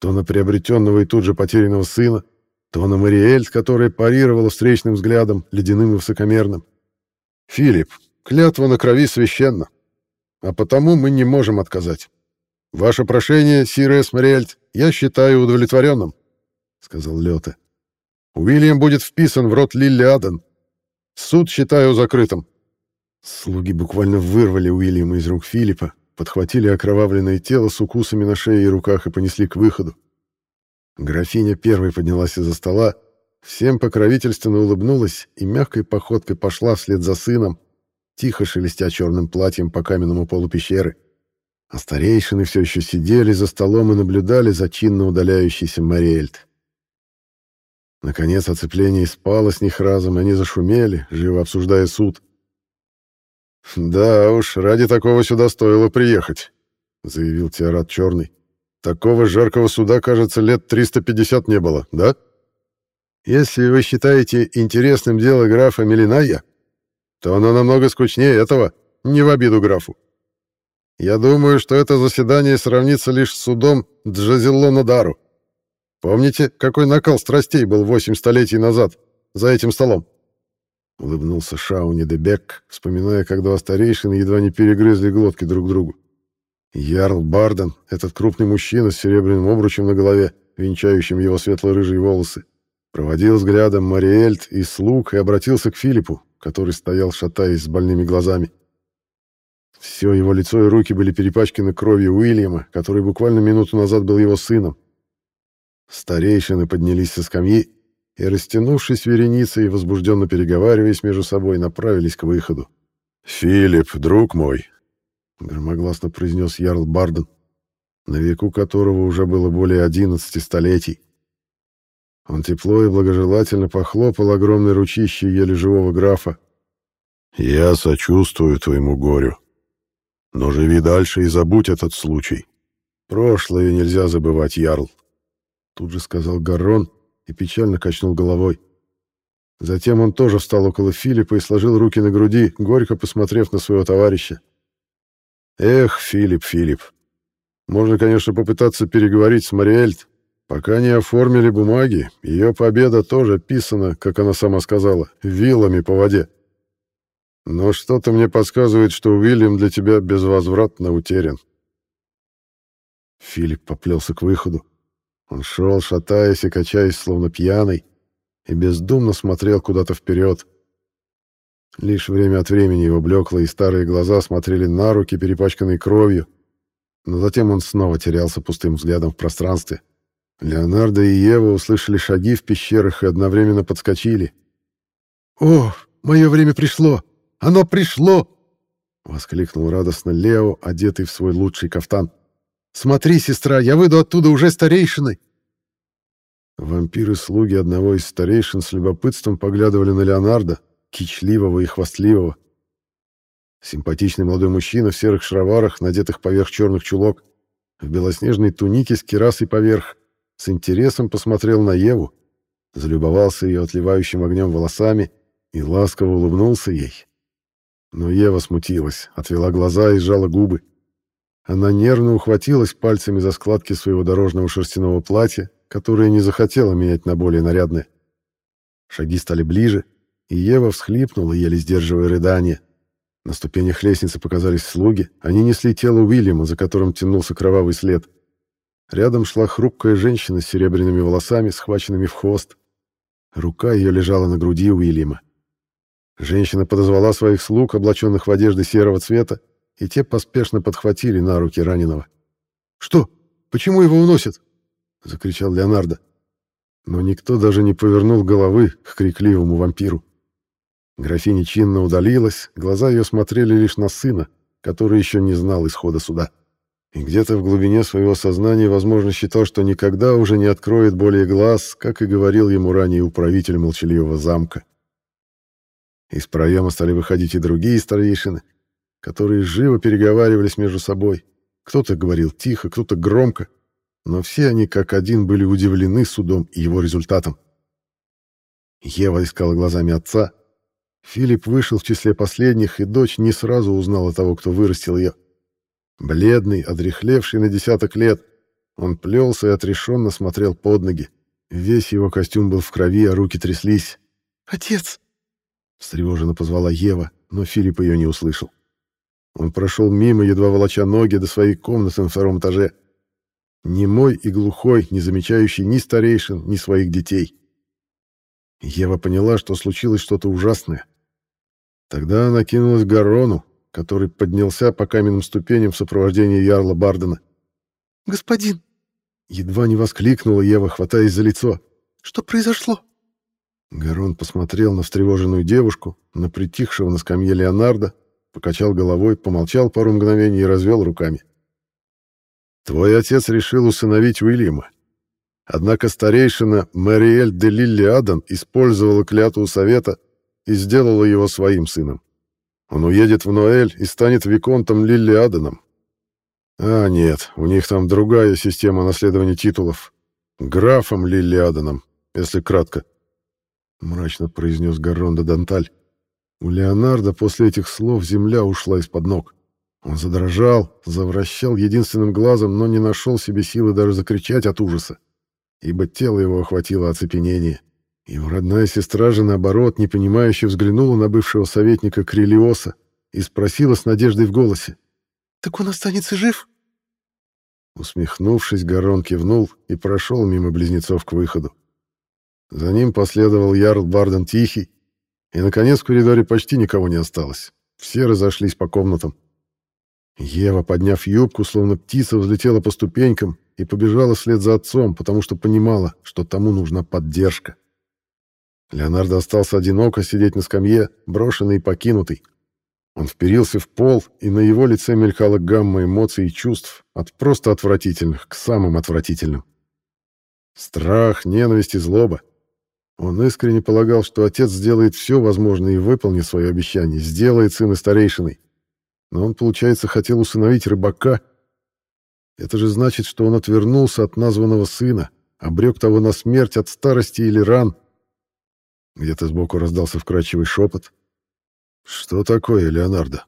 то на приобретенного и тут же потерянного сына, то на Мариэль, которая парировала встречным взглядом, ледяным и высокомерным. «Филипп, клятва на крови священна, а потому мы не можем отказать. Ваше прошение, Сирес Мариэльт, я считаю удовлетворенным», — сказал Лёте. «Уильям будет вписан в рот Лилли Аден. Суд считаю закрытым». Слуги буквально вырвали Уильяма из рук Филиппа, подхватили окровавленное тело с укусами на шее и руках и понесли к выходу. Графиня первой поднялась из-за стола, всем покровительственно улыбнулась и мягкой походкой пошла вслед за сыном, тихо шелестя черным платьем по каменному полу пещеры. А старейшины все еще сидели за столом и наблюдали за чинно удаляющейся Мариэльт. Наконец оцепление спало с них разом, они зашумели, живо обсуждая суд. «Да уж, ради такого сюда стоило приехать», — заявил Теорат Черный. «Такого жаркого суда, кажется, лет 350 не было, да? Если вы считаете интересным дело графа Мелиная, то оно намного скучнее этого, не в обиду графу. Я думаю, что это заседание сравнится лишь с судом Джазиллона Дару. Помните, какой накал страстей был восемь столетий назад за этим столом?» Улыбнулся Шауни де Бек, вспоминая, как два старейшины едва не перегрызли глотки друг другу. Ярл Барден, этот крупный мужчина с серебряным обручем на голове, венчающим его светло-рыжие волосы, проводил взглядом Мариэльт и слуг и обратился к Филиппу, который стоял, шатаясь с больными глазами. Все его лицо и руки были перепачканы кровью Уильяма, который буквально минуту назад был его сыном. Старейшины поднялись со скамьи и, растянувшись вереницей и возбужденно переговариваясь между собой, направились к выходу. «Филипп, друг мой!» — громогласно произнес Ярл Барден, на веку которого уже было более одиннадцати столетий. Он тепло и благожелательно похлопал огромной ручищей еле живого графа. «Я сочувствую твоему горю. Но живи дальше и забудь этот случай. Прошлое нельзя забывать, Ярл», — тут же сказал Гаррон, и печально качнул головой. Затем он тоже встал около Филиппа и сложил руки на груди, горько посмотрев на своего товарища. «Эх, Филипп, Филипп, можно, конечно, попытаться переговорить с Мариэльт. Пока не оформили бумаги, ее победа тоже писана, как она сама сказала, вилами по воде. Но что-то мне подсказывает, что Уильям для тебя безвозвратно утерян». Филипп поплелся к выходу. Он шел, шатаясь и качаясь, словно пьяный, и бездумно смотрел куда-то вперед. Лишь время от времени его блеклые старые глаза смотрели на руки, перепачканные кровью, но затем он снова терялся пустым взглядом в пространстве. Леонардо и Ева услышали шаги в пещерах и одновременно подскочили. «О, мое время пришло! Оно пришло!» — воскликнул радостно Лео, одетый в свой лучший кафтан. «Смотри, сестра, я выйду оттуда уже старейшиной!» Вампиры-слуги одного из старейшин с любопытством поглядывали на Леонардо, кичливого и хвастливого. Симпатичный молодой мужчина в серых шароварах, надетых поверх черных чулок, в белоснежной тунике с кирасой поверх, с интересом посмотрел на Еву, залюбовался ее отливающим огнем волосами и ласково улыбнулся ей. Но Ева смутилась, отвела глаза и сжала губы. Она нервно ухватилась пальцами за складки своего дорожного шерстяного платья, которое не захотела менять на более нарядное. Шаги стали ближе, и Ева всхлипнула, еле сдерживая рыдание. На ступенях лестницы показались слуги, они несли тело Уильяма, за которым тянулся кровавый след. Рядом шла хрупкая женщина с серебряными волосами, схваченными в хвост. Рука ее лежала на груди Уильяма. Женщина подозвала своих слуг, облаченных в одежды серого цвета, и те поспешно подхватили на руки раненого. «Что? Почему его уносят?» — закричал Леонардо. Но никто даже не повернул головы к крикливому вампиру. Графиня чинно удалилась, глаза ее смотрели лишь на сына, который еще не знал исхода суда. И где-то в глубине своего сознания, возможно, считал, что никогда уже не откроет более глаз, как и говорил ему ранее управитель молчаливого замка. Из проема стали выходить и другие старейшины, которые живо переговаривались между собой. Кто-то говорил тихо, кто-то громко, но все они как один были удивлены судом и его результатом. Ева искала глазами отца. Филипп вышел в числе последних, и дочь не сразу узнала того, кто вырастил ее. Бледный, одрехлевший на десяток лет, он плелся и отрешенно смотрел под ноги. Весь его костюм был в крови, а руки тряслись. «Отец!» Встревоженно позвала Ева, но Филипп ее не услышал. Он прошел мимо, едва волоча ноги до своей комнаты на втором этаже. Немой и глухой, не замечающий ни старейшин, ни своих детей. Ева поняла, что случилось что-то ужасное. Тогда она кинулась к Гарону, который поднялся по каменным ступеням в сопровождении Ярла Бардена. «Господин!» Едва не воскликнула Ева, хватаясь за лицо. «Что произошло?» Гарон посмотрел на встревоженную девушку, на притихшего на скамье Леонардо, покачал головой, помолчал пару мгновений и развел руками. «Твой отец решил усыновить Уильяма. Однако старейшина Мариэль де Лилли Адан использовала клятву совета и сделала его своим сыном. Он уедет в Ноэль и станет виконтом Лилли Аданом. А нет, у них там другая система наследования титулов. Графом Лилли Аданом, если кратко мрачно произнес Гарронда Данталь. У Леонардо после этих слов земля ушла из-под ног. Он задрожал, завращал единственным глазом, но не нашел себе силы даже закричать от ужаса, ибо тело его охватило оцепенение. Его родная сестра же, наоборот, непонимающе взглянула на бывшего советника Крилиоса и спросила с надеждой в голосе. «Так он останется жив?» Усмехнувшись, Гарон кивнул и прошел мимо близнецов к выходу. За ним последовал Ярл Барден Тихий, и, наконец, в коридоре почти никого не осталось. Все разошлись по комнатам. Ева, подняв юбку, словно птица, взлетела по ступенькам и побежала вслед за отцом, потому что понимала, что тому нужна поддержка. Леонардо остался одиноко сидеть на скамье, брошенный и покинутый. Он вперился в пол, и на его лице мелькала гамма эмоций и чувств, от просто отвратительных к самым отвратительным. Страх, ненависть и злоба. Он искренне полагал, что отец сделает все возможное и выполнит свое обещание, сделает сына старейшиной. Но он, получается, хотел усыновить рыбака. Это же значит, что он отвернулся от названного сына, обрек того на смерть от старости или ран. Где-то сбоку раздался вкрадчивый шепот. «Что такое, Леонардо?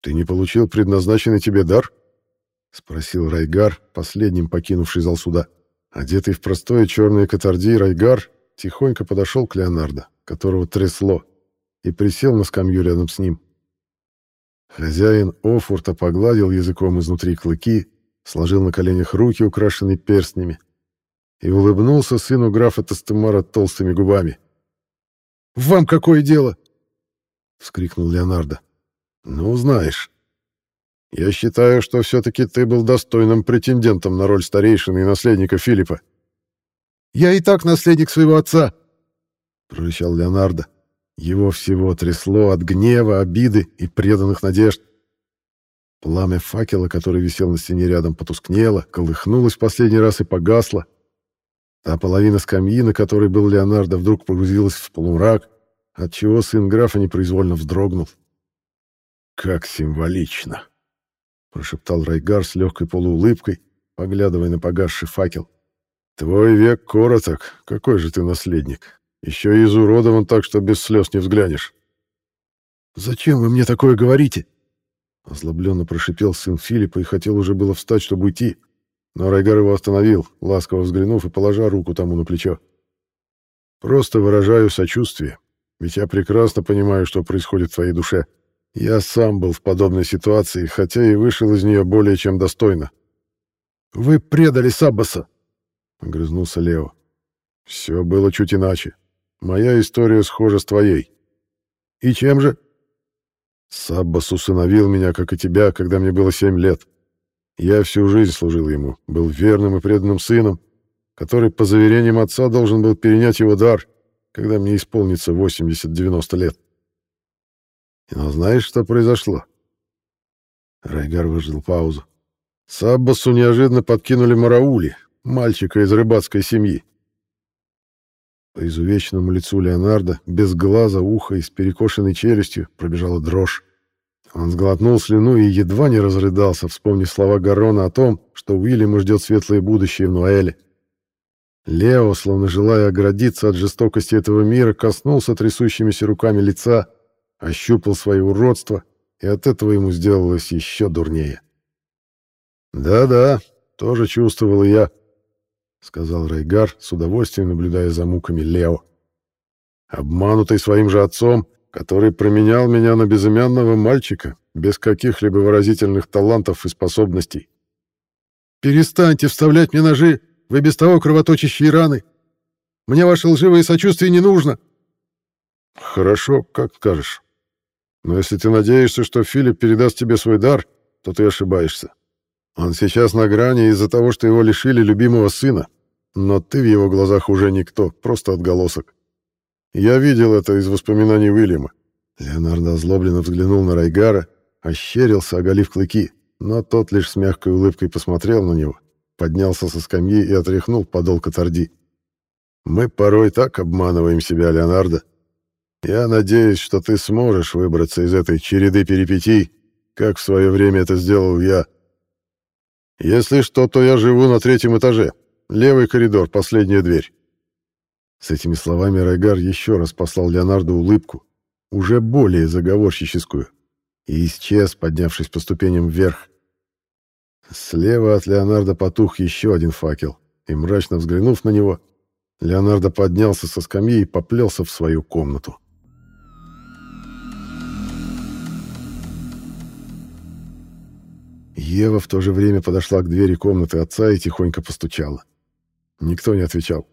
Ты не получил предназначенный тебе дар?» — спросил Райгар, последним покинувший зал суда. Одетый в простое черное катарди, Райгар тихонько подошел к Леонардо, которого трясло, и присел на скамью рядом с ним. Хозяин Офурта погладил языком изнутри клыки, сложил на коленях руки, украшенные перстнями, и улыбнулся сыну графа Тастемара толстыми губами. «Вам какое дело?» — вскрикнул Леонардо. «Ну, знаешь, я считаю, что все-таки ты был достойным претендентом на роль старейшины и наследника Филиппа. Я и так наследник своего отца, прорычал Леонардо. Его всего трясло от гнева, обиды и преданных надежд. Пламя факела, который висел на стене рядом, потускнело, колыхнулось в последний раз и погасло. А половина скамьи, на которой был Леонардо, вдруг погрузилась в полумрак, отчего сын графа непроизвольно вздрогнул. «Как символично!» — прошептал Райгар с легкой полуулыбкой, поглядывая на погасший факел. «Твой век короток. Какой же ты наследник? Еще и изуродован так, что без слез не взглянешь». «Зачем вы мне такое говорите?» Озлобленно прошипел сын Филиппа и хотел уже было встать, чтобы уйти, но Райгар его остановил, ласково взглянув и положа руку тому на плечо. «Просто выражаю сочувствие, ведь я прекрасно понимаю, что происходит в твоей душе. Я сам был в подобной ситуации, хотя и вышел из нее более чем достойно». «Вы предали Саббаса!» — огрызнулся Лео. «Все было чуть иначе. Моя история схожа с твоей». «И чем же?» Саббас усыновил меня, как и тебя, когда мне было семь лет. Я всю жизнь служил ему, был верным и преданным сыном, который, по заверениям отца, должен был перенять его дар, когда мне исполнится 80-90 лет. Но знаешь, что произошло? Райгар выждал паузу. Саббасу неожиданно подкинули Мараули, мальчика из рыбацкой семьи. По изувеченному лицу Леонардо, без глаза, уха и с перекошенной челюстью, пробежала дрожь. Он сглотнул слюну и едва не разрыдался, вспомнив слова Гарона о том, что Уильяму ждет светлое будущее в Нуэле. Лео, словно желая оградиться от жестокости этого мира, коснулся трясущимися руками лица, ощупал свое уродство, и от этого ему сделалось еще дурнее. «Да-да, тоже чувствовал я», — сказал Райгар, с удовольствием наблюдая за муками Лео. «Обманутый своим же отцом, который променял меня на безымянного мальчика, без каких-либо выразительных талантов и способностей». «Перестаньте вставлять мне ножи, вы без того кровоточащие раны. Мне ваше лживое сочувствие не нужно». «Хорошо, как скажешь. Но если ты надеешься, что Филипп передаст тебе свой дар, то ты ошибаешься. Он сейчас на грани из-за того, что его лишили любимого сына, но ты в его глазах уже никто, просто отголосок. Я видел это из воспоминаний Уильяма. Леонардо озлобленно взглянул на Райгара, ощерился, оголив клыки, но тот лишь с мягкой улыбкой посмотрел на него, поднялся со скамьи и отряхнул подол катарди. «Мы порой так обманываем себя, Леонардо. Я надеюсь, что ты сможешь выбраться из этой череды перипетий, как в свое время это сделал я». Если что, то я живу на третьем этаже. Левый коридор, последняя дверь. С этими словами Райгар еще раз послал Леонарду улыбку, уже более заговорщическую, и исчез, поднявшись по ступеням вверх. Слева от Леонарда потух еще один факел, и, мрачно взглянув на него, Леонардо поднялся со скамьи и поплелся в свою комнату. Ева в то же время подошла к двери комнаты отца и тихонько постучала. Никто не отвечал.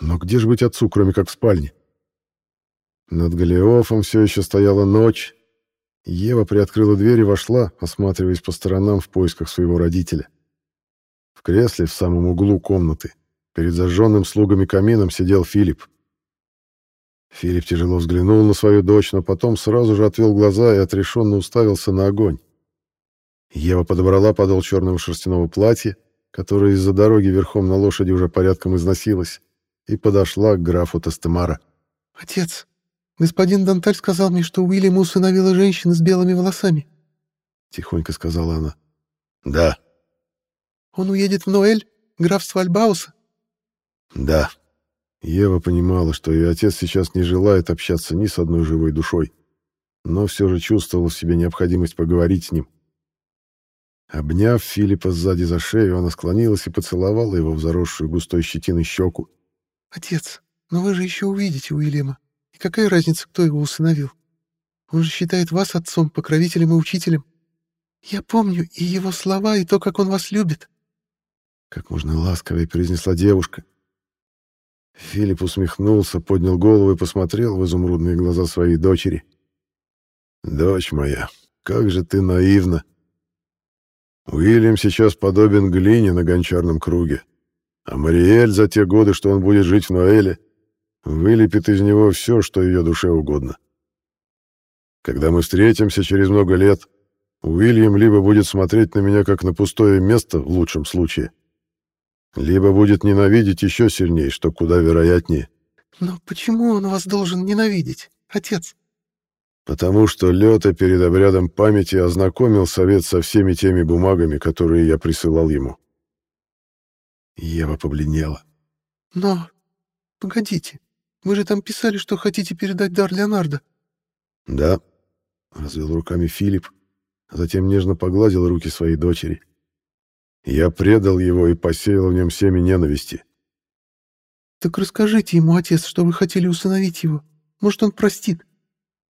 Но где же быть отцу, кроме как в спальне? Над Голиофом все еще стояла ночь. Ева приоткрыла дверь и вошла, осматриваясь по сторонам в поисках своего родителя. В кресле в самом углу комнаты, перед зажженным слугами камином, сидел Филипп. Филипп тяжело взглянул на свою дочь, но потом сразу же отвел глаза и отрешенно уставился на огонь. Ева подобрала подол черного шерстяного платья, которое из-за дороги верхом на лошади уже порядком износилось, и подошла к графу Тастемара. «Отец, господин Данталь сказал мне, что Уильям усыновила женщина с белыми волосами», — тихонько сказала она. «Да». «Он уедет в Ноэль, графство Альбауса?» «Да». Ева понимала, что ее отец сейчас не желает общаться ни с одной живой душой, но все же чувствовала в себе необходимость поговорить с ним. Обняв Филиппа сзади за шею, она склонилась и поцеловала его в заросшую густой щетиной щеку. «Отец, но вы же еще увидите Уильяма. И какая разница, кто его усыновил? Он же считает вас отцом, покровителем и учителем. Я помню и его слова, и то, как он вас любит». Как можно ласковее произнесла девушка. Филипп усмехнулся, поднял голову и посмотрел в изумрудные глаза своей дочери. «Дочь моя, как же ты наивна!» Уильям сейчас подобен глине на гончарном круге, а Мариэль за те годы, что он будет жить в Ноэле, вылепит из него все, что ее душе угодно. Когда мы встретимся через много лет, Уильям либо будет смотреть на меня как на пустое место, в лучшем случае, либо будет ненавидеть еще сильнее, что куда вероятнее. Но почему он вас должен ненавидеть, отец? Потому что Лёта перед обрядом памяти ознакомил совет со всеми теми бумагами, которые я присылал ему. Ева побледнела. Но... Погодите, вы же там писали, что хотите передать дар Леонардо. Да, развел руками Филипп, а затем нежно погладил руки своей дочери. Я предал его и посеял в нем семя ненависти. Так расскажите ему, отец, что вы хотели усыновить его. Может, он простит.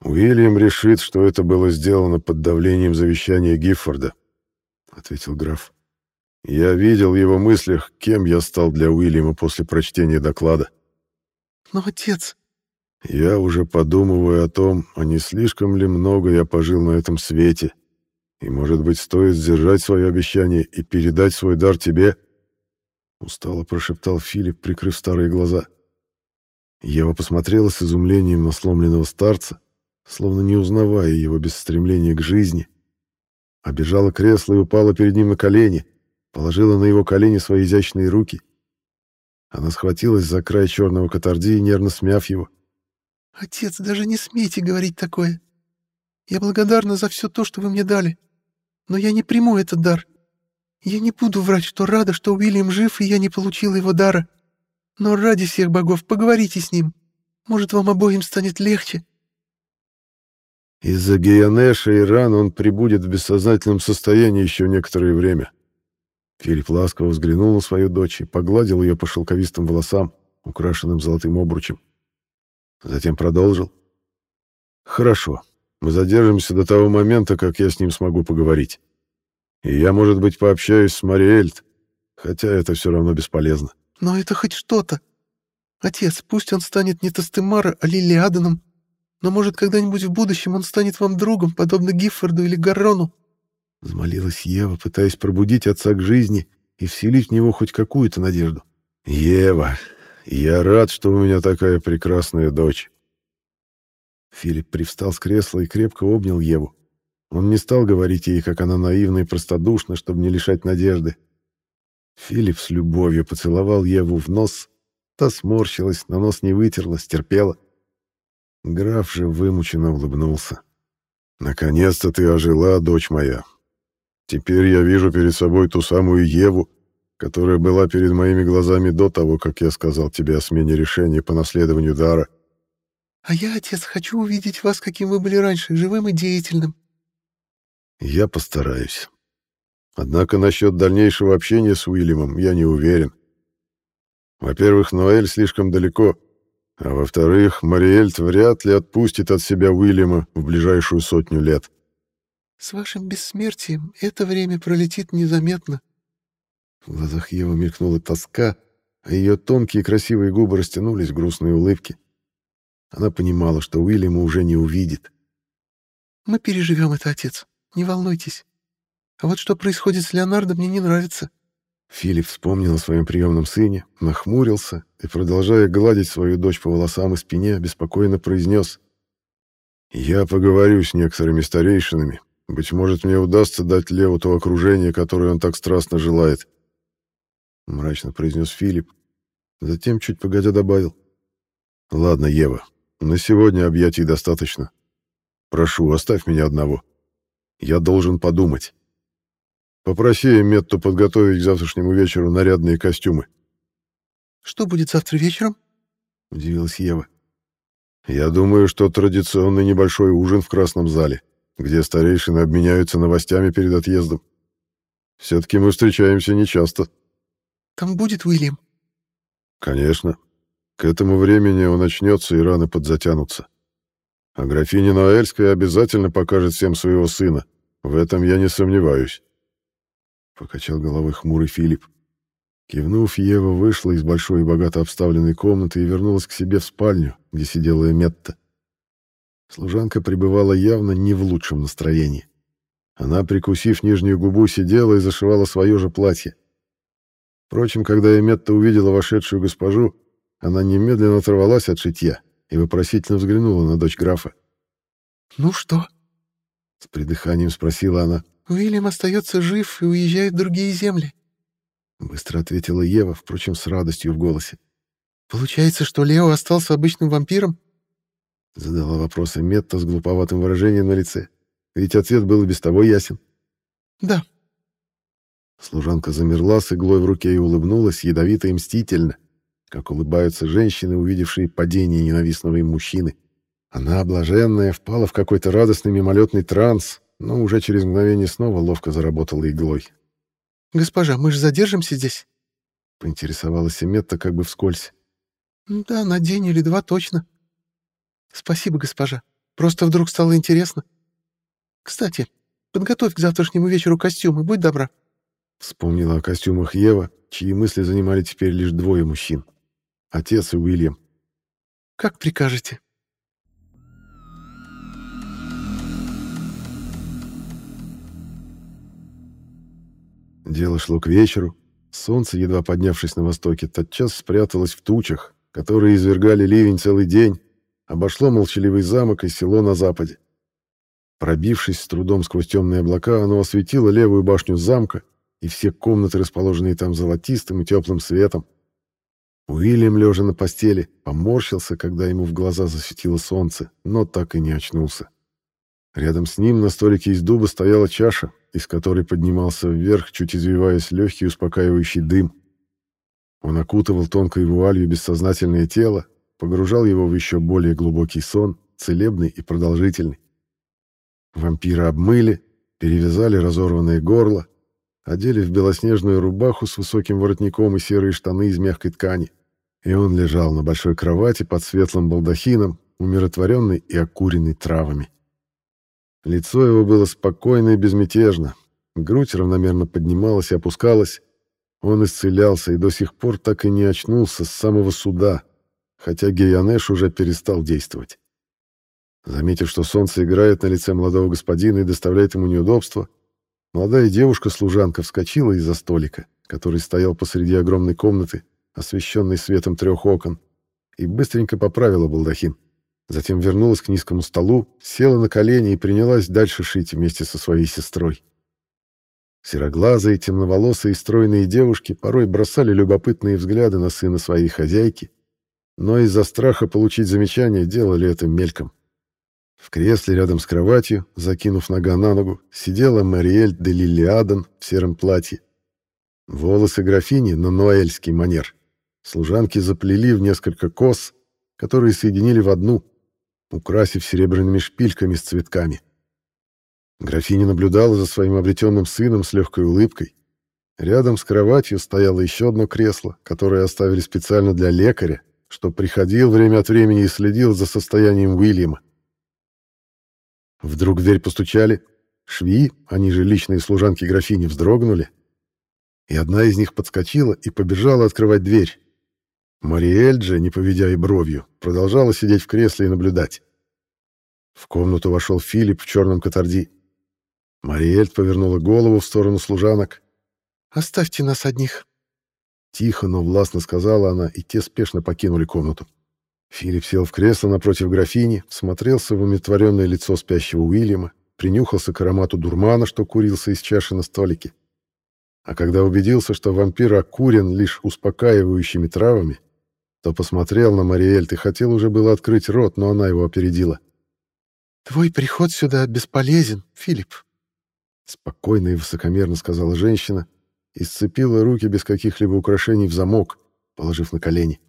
Уильям решит, что это было сделано под давлением завещания Гиффорда, ответил граф. Я видел в его мыслях, кем я стал для Уильяма после прочтения доклада. Но отец, я уже подумываю о том, а не слишком ли много я пожил на этом свете, и, может быть, стоит сдержать свое обещание и передать свой дар тебе?» Устало прошептал Филипп, прикрыв старые глаза. Ева посмотрела с изумлением на сломленного старца, словно не узнавая его без стремления к жизни. Обежала кресло и упала перед ним на колени, положила на его колени свои изящные руки. Она схватилась за край черного катарди, нервно смяв его. Отец, даже не смейте говорить такое. Я благодарна за все то, что вы мне дали. Но я не приму этот дар. Я не буду врать, что рада, что Уильям жив, и я не получила его дара. Но ради всех богов поговорите с ним. Может, вам обоим станет легче. Из-за Гиянеша и ран он прибудет в бессознательном состоянии еще некоторое время. Филипп ласково взглянул на свою дочь и погладил ее по шелковистым волосам, украшенным золотым обручем. Затем продолжил. «Хорошо. Мы задержимся до того момента, как я с ним смогу поговорить. И я, может быть, пообщаюсь с Мариэльт, хотя это все равно бесполезно». «Но это хоть что-то. Отец, пусть он станет не Тастемара, а Лилиаданом, но, может, когда-нибудь в будущем он станет вам другом, подобно Гиффорду или Гаррону». Взмолилась Ева, пытаясь пробудить отца к жизни и вселить в него хоть какую-то надежду. «Ева, я рад, что у меня такая прекрасная дочь. Филипп привстал с кресла и крепко обнял Еву. Он не стал говорить ей, как она наивна и простодушна, чтобы не лишать надежды. Филипп с любовью поцеловал Еву в нос. Та сморщилась, на нос не вытерла, стерпела. Граф же вымученно улыбнулся. «Наконец-то ты ожила, дочь моя. Теперь я вижу перед собой ту самую Еву, которая была перед моими глазами до того, как я сказал тебе о смене решения по наследованию дара. А я, отец, хочу увидеть вас, каким вы были раньше, живым и деятельным. Я постараюсь. Однако насчет дальнейшего общения с Уильямом я не уверен. Во-первых, Ноэль слишком далеко, а во-вторых, Мариэльт вряд ли отпустит от себя Уильяма в ближайшую сотню лет. С вашим бессмертием это время пролетит незаметно, в глазах Евы мелькнула тоска, а ее тонкие красивые губы растянулись в грустной улыбке. Она понимала, что Уильяма уже не увидит. «Мы переживем это, отец. Не волнуйтесь. А вот что происходит с Леонардо, мне не нравится». Филипп вспомнил о своем приемном сыне, нахмурился и, продолжая гладить свою дочь по волосам и спине, беспокойно произнес. «Я поговорю с некоторыми старейшинами. Быть может, мне удастся дать Леву то окружение, которое он так страстно желает. — мрачно произнес Филипп. Затем, чуть погодя, добавил. «Ладно, Ева, на сегодня объятий достаточно. Прошу, оставь меня одного. Я должен подумать. Попроси Метту подготовить к завтрашнему вечеру нарядные костюмы». «Что будет завтра вечером?» — удивилась Ева. «Я думаю, что традиционный небольшой ужин в Красном зале, где старейшины обменяются новостями перед отъездом. Все-таки мы встречаемся нечасто». Там будет Уильям?» «Конечно. К этому времени он очнется и раны подзатянутся. А графиня Ноэльская обязательно покажет всем своего сына. В этом я не сомневаюсь». Покачал головой хмурый Филипп. Кивнув, Ева вышла из большой и богато обставленной комнаты и вернулась к себе в спальню, где сидела Эметта. Служанка пребывала явно не в лучшем настроении. Она, прикусив нижнюю губу, сидела и зашивала свое же платье. Впрочем, когда Эметта увидела вошедшую госпожу, она немедленно оторвалась от шитья и вопросительно взглянула на дочь графа. «Ну что?» — с придыханием спросила она. «Уильям остается жив и уезжает в другие земли», — быстро ответила Ева, впрочем, с радостью в голосе. «Получается, что Лео остался обычным вампиром?» Задала вопросы Метта с глуповатым выражением на лице. Ведь ответ был и без того ясен. «Да». Служанка замерла с иглой в руке и улыбнулась ядовито и мстительно, как улыбаются женщины, увидевшие падение ненавистного им мужчины. Она, облаженная, впала в какой-то радостный мимолетный транс, но уже через мгновение снова ловко заработала иглой. «Госпожа, мы же задержимся здесь?» — поинтересовалась Метта как бы вскользь. «Да, на день или два точно», «Спасибо, госпожа. Просто вдруг стало интересно. Кстати, подготовь к завтрашнему вечеру костюмы, будь добра». Вспомнила о костюмах Ева, чьи мысли занимали теперь лишь двое мужчин. Отец и Уильям. «Как прикажете». Дело шло к вечеру. Солнце, едва поднявшись на востоке, тотчас спряталось в тучах, которые извергали ливень целый день, обошло молчаливый замок и село на западе. Пробившись с трудом сквозь темные облака, оно осветило левую башню замка и все комнаты, расположенные там золотистым и теплым светом. Уильям, лежа на постели, поморщился, когда ему в глаза засветило солнце, но так и не очнулся. Рядом с ним на столике из дуба стояла чаша, из которой поднимался вверх, чуть извиваясь легкий успокаивающий дым. Он окутывал тонкой вуалью бессознательное тело, погружал его в еще более глубокий сон, целебный и продолжительный. Вампира обмыли, перевязали разорванное горло, одели в белоснежную рубаху с высоким воротником и серые штаны из мягкой ткани. И он лежал на большой кровати под светлым балдахином, умиротворенный и окуренный травами. Лицо его было спокойно и безмятежно, грудь равномерно поднималась и опускалась. Он исцелялся и до сих пор так и не очнулся с самого суда, хотя Гейонеш уже перестал действовать. Заметив, что солнце играет на лице молодого господина и доставляет ему неудобства, молодая девушка-служанка вскочила из-за столика, который стоял посреди огромной комнаты, освещенной светом трех окон, и быстренько поправила балдахин. Затем вернулась к низкому столу, села на колени и принялась дальше шить вместе со своей сестрой. Сероглазые, темноволосые и стройные девушки порой бросали любопытные взгляды на сына своей хозяйки, но из-за страха получить замечание делали это мельком. В кресле рядом с кроватью, закинув нога на ногу, сидела Мариэль де Лилиаден в сером платье. Волосы графини на ноэльский манер. Служанки заплели в несколько кос, которые соединили в одну, украсив серебряными шпильками с цветками. Графиня наблюдала за своим обретенным сыном с легкой улыбкой. Рядом с кроватью стояло еще одно кресло, которое оставили специально для лекаря, что приходил время от времени и следил за состоянием Уильяма. Вдруг в дверь постучали. Швеи, они же личные служанки графини, вздрогнули. И одна из них подскочила и побежала открывать дверь. Мариэль же, не поведя и бровью, продолжала сидеть в кресле и наблюдать. В комнату вошел Филипп в черном катарди. Мариэль повернула голову в сторону служанок. «Оставьте нас одних», Тихо, но властно сказала она, и те спешно покинули комнату. Филипп сел в кресло напротив графини, смотрелся в умиротворенное лицо спящего Уильяма, принюхался к аромату дурмана, что курился из чаши на столике. А когда убедился, что вампир окурен лишь успокаивающими травами, то посмотрел на Мариэль и хотел уже было открыть рот, но она его опередила. «Твой приход сюда бесполезен, Филипп», — спокойно и высокомерно сказала женщина, и сцепила руки без каких-либо украшений в замок, положив на колени.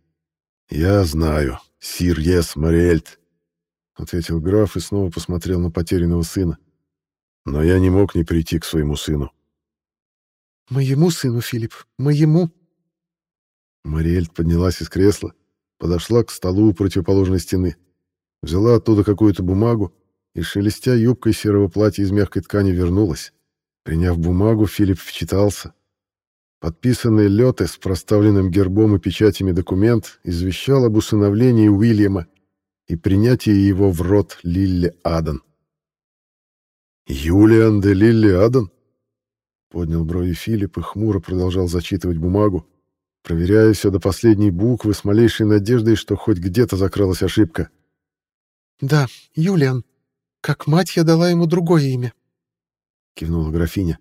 «Я знаю, сир Ес Мариэльт», — ответил граф и снова посмотрел на потерянного сына. «Но я не мог не прийти к своему сыну». «Моему сыну, Филипп, моему!» Мариэльт поднялась из кресла, подошла к столу у противоположной стены, взяла оттуда какую-то бумагу и, шелестя юбкой серого платья из мягкой ткани, вернулась. Приняв бумагу, Филипп вчитался, Подписанный Лёте с проставленным гербом и печатями документ извещал об усыновлении Уильяма и принятии его в род Лилли Адан. «Юлиан де Лилли Адан?» Поднял брови Филипп и хмуро продолжал зачитывать бумагу. Проверяя все до последней буквы с малейшей надеждой, что хоть где-то закралась ошибка. «Да, Юлиан. Как мать я дала ему другое имя», — кивнула графиня.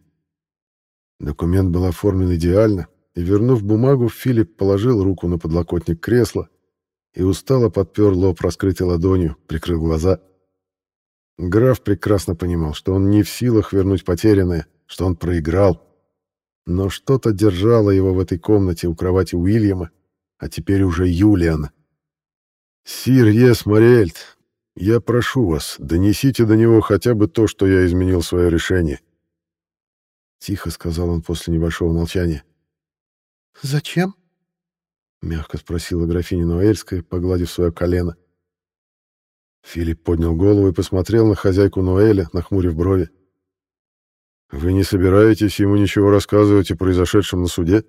Документ был оформлен идеально, и, вернув бумагу, Филипп положил руку на подлокотник кресла и устало подпер лоб раскрытой ладонью, прикрыл глаза. Граф прекрасно понимал, что он не в силах вернуть потерянное, что он проиграл. Но что-то держало его в этой комнате у кровати Уильяма, а теперь уже Юлиана. «Сир Ес Мариэльт, я прошу вас, донесите до него хотя бы то, что я изменил свое решение». Тихо сказал он после небольшого молчания. «Зачем?» — мягко спросила графиня Ноэльская, погладив свое колено. Филипп поднял голову и посмотрел на хозяйку Ноэля, нахмурив брови. «Вы не собираетесь ему ничего рассказывать о произошедшем на суде?»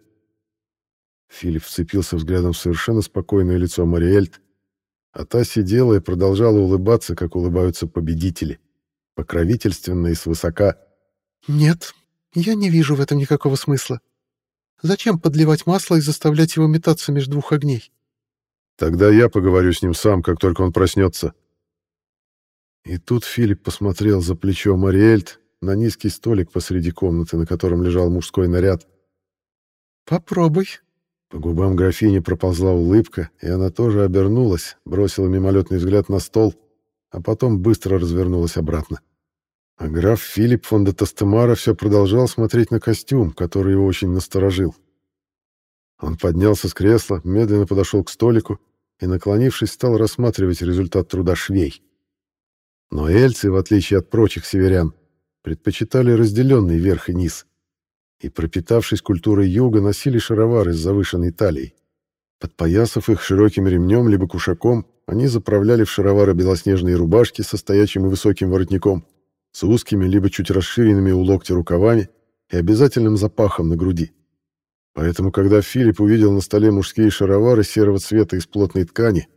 Филипп вцепился взглядом в совершенно спокойное лицо Мариэльт, а та сидела и продолжала улыбаться, как улыбаются победители, покровительственно и свысока. «Нет, я не вижу в этом никакого смысла. Зачем подливать масло и заставлять его метаться между двух огней? Тогда я поговорю с ним сам, как только он проснется. И тут Филипп посмотрел за плечо Мариэльт на низкий столик посреди комнаты, на котором лежал мужской наряд. «Попробуй». По губам графини проползла улыбка, и она тоже обернулась, бросила мимолетный взгляд на стол, а потом быстро развернулась обратно. А граф Филипп фон де Тастемара все продолжал смотреть на костюм, который его очень насторожил. Он поднялся с кресла, медленно подошел к столику и, наклонившись, стал рассматривать результат труда швей. Но эльцы, в отличие от прочих северян, предпочитали разделенный верх и низ, и, пропитавшись культурой юга, носили шаровары с завышенной талией. Подпоясав их широким ремнем либо кушаком, они заправляли в шаровары белоснежные рубашки со стоячим и высоким воротником, с узкими, либо чуть расширенными у локтя рукавами и обязательным запахом на груди. Поэтому, когда Филипп увидел на столе мужские шаровары серого цвета из плотной ткани,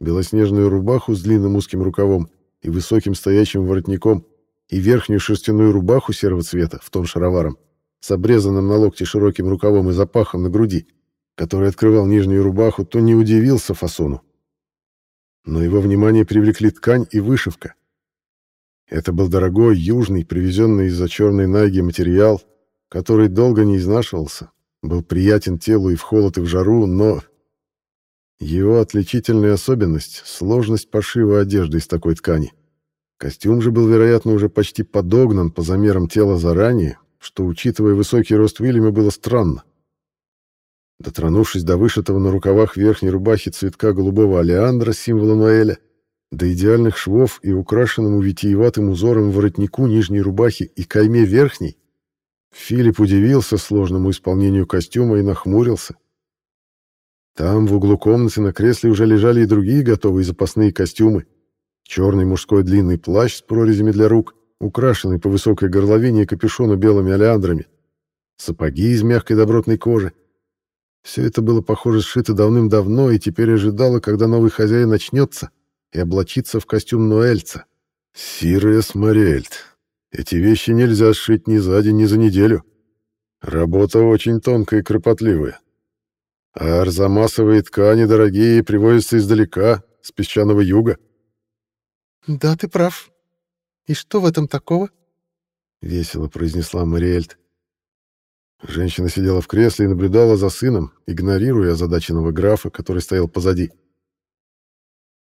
белоснежную рубаху с длинным узким рукавом и высоким стоячим воротником, и верхнюю шерстяную рубаху серого цвета в тон шароваром, с обрезанным на локте широким рукавом и запахом на груди, который открывал нижнюю рубаху, то не удивился фасону. Но его внимание привлекли ткань и вышивка. Это был дорогой, южный, привезенный из-за черной найги материал, который долго не изнашивался, был приятен телу и в холод, и в жару, но... Его отличительная особенность — сложность пошива одежды из такой ткани. Костюм же был, вероятно, уже почти подогнан по замерам тела заранее, что, учитывая высокий рост Уильяма, было странно. Дотронувшись до вышитого на рукавах верхней рубахи цветка голубого алиандра, символа Ноэля, до идеальных швов и украшенному витиеватым узором воротнику нижней рубахи и кайме верхней, Филипп удивился сложному исполнению костюма и нахмурился. Там, в углу комнаты, на кресле уже лежали и другие готовые запасные костюмы. Черный мужской длинный плащ с прорезями для рук, украшенный по высокой горловине и капюшону белыми олеандрами, сапоги из мягкой добротной кожи. Все это было, похоже, сшито давным-давно и теперь ожидало, когда новый хозяин начнется и облачиться в костюм Ноэльца. «Сирес Мариэльт, эти вещи нельзя сшить ни за день, ни за неделю. Работа очень тонкая и кропотливая. А арзамасовые ткани дорогие и привозятся издалека, с песчаного юга». «Да, ты прав. И что в этом такого?» — весело произнесла Мариэльт. Женщина сидела в кресле и наблюдала за сыном, игнорируя озадаченного графа, который стоял позади.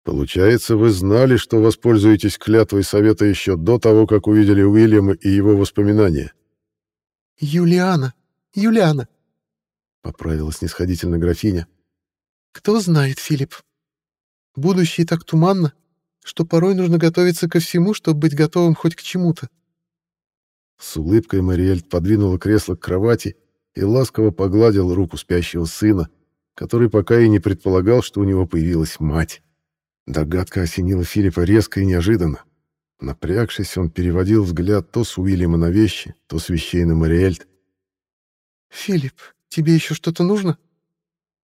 Получается, вы знали, что воспользуетесь клятвой совета еще до того, как увидели Уильяма и его воспоминания. Юлиана, Юлиана, поправила снисходительно графиня. Кто знает, Филипп. Будущее так туманно, что порой нужно готовиться ко всему, чтобы быть готовым хоть к чему-то. С улыбкой Мариэль подвинула кресло к кровати и ласково погладил руку спящего сына, который пока и не предполагал, что у него появилась мать. Догадка осенила Филиппа резко и неожиданно. Напрягшись, он переводил взгляд то с Уильяма на вещи, то с вещей на Мариэльт. «Филипп, тебе еще что-то нужно?»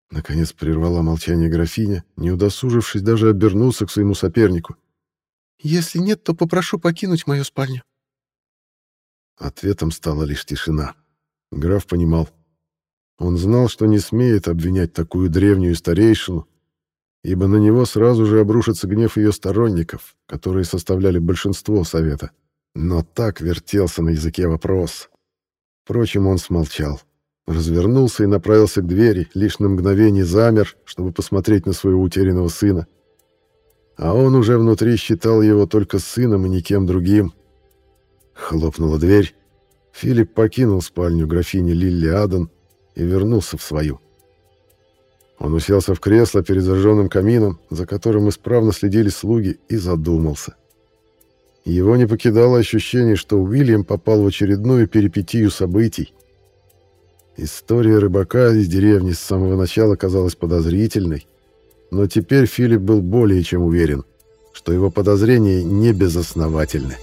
Наконец прервала молчание графиня, не удосужившись даже обернуться к своему сопернику. «Если нет, то попрошу покинуть мою спальню». Ответом стала лишь тишина. Граф понимал. Он знал, что не смеет обвинять такую древнюю старейшину, ибо на него сразу же обрушится гнев ее сторонников, которые составляли большинство совета. Но так вертелся на языке вопрос. Впрочем, он смолчал. Развернулся и направился к двери, лишь на мгновение замер, чтобы посмотреть на своего утерянного сына. А он уже внутри считал его только сыном и никем другим. Хлопнула дверь. Филипп покинул спальню графини Лилли Адан и вернулся в свою. Он уселся в кресло перед зажженным камином, за которым исправно следили слуги, и задумался. Его не покидало ощущение, что Уильям попал в очередную перипетию событий. История рыбака из деревни с самого начала казалась подозрительной, но теперь Филипп был более чем уверен, что его подозрения не безосновательны.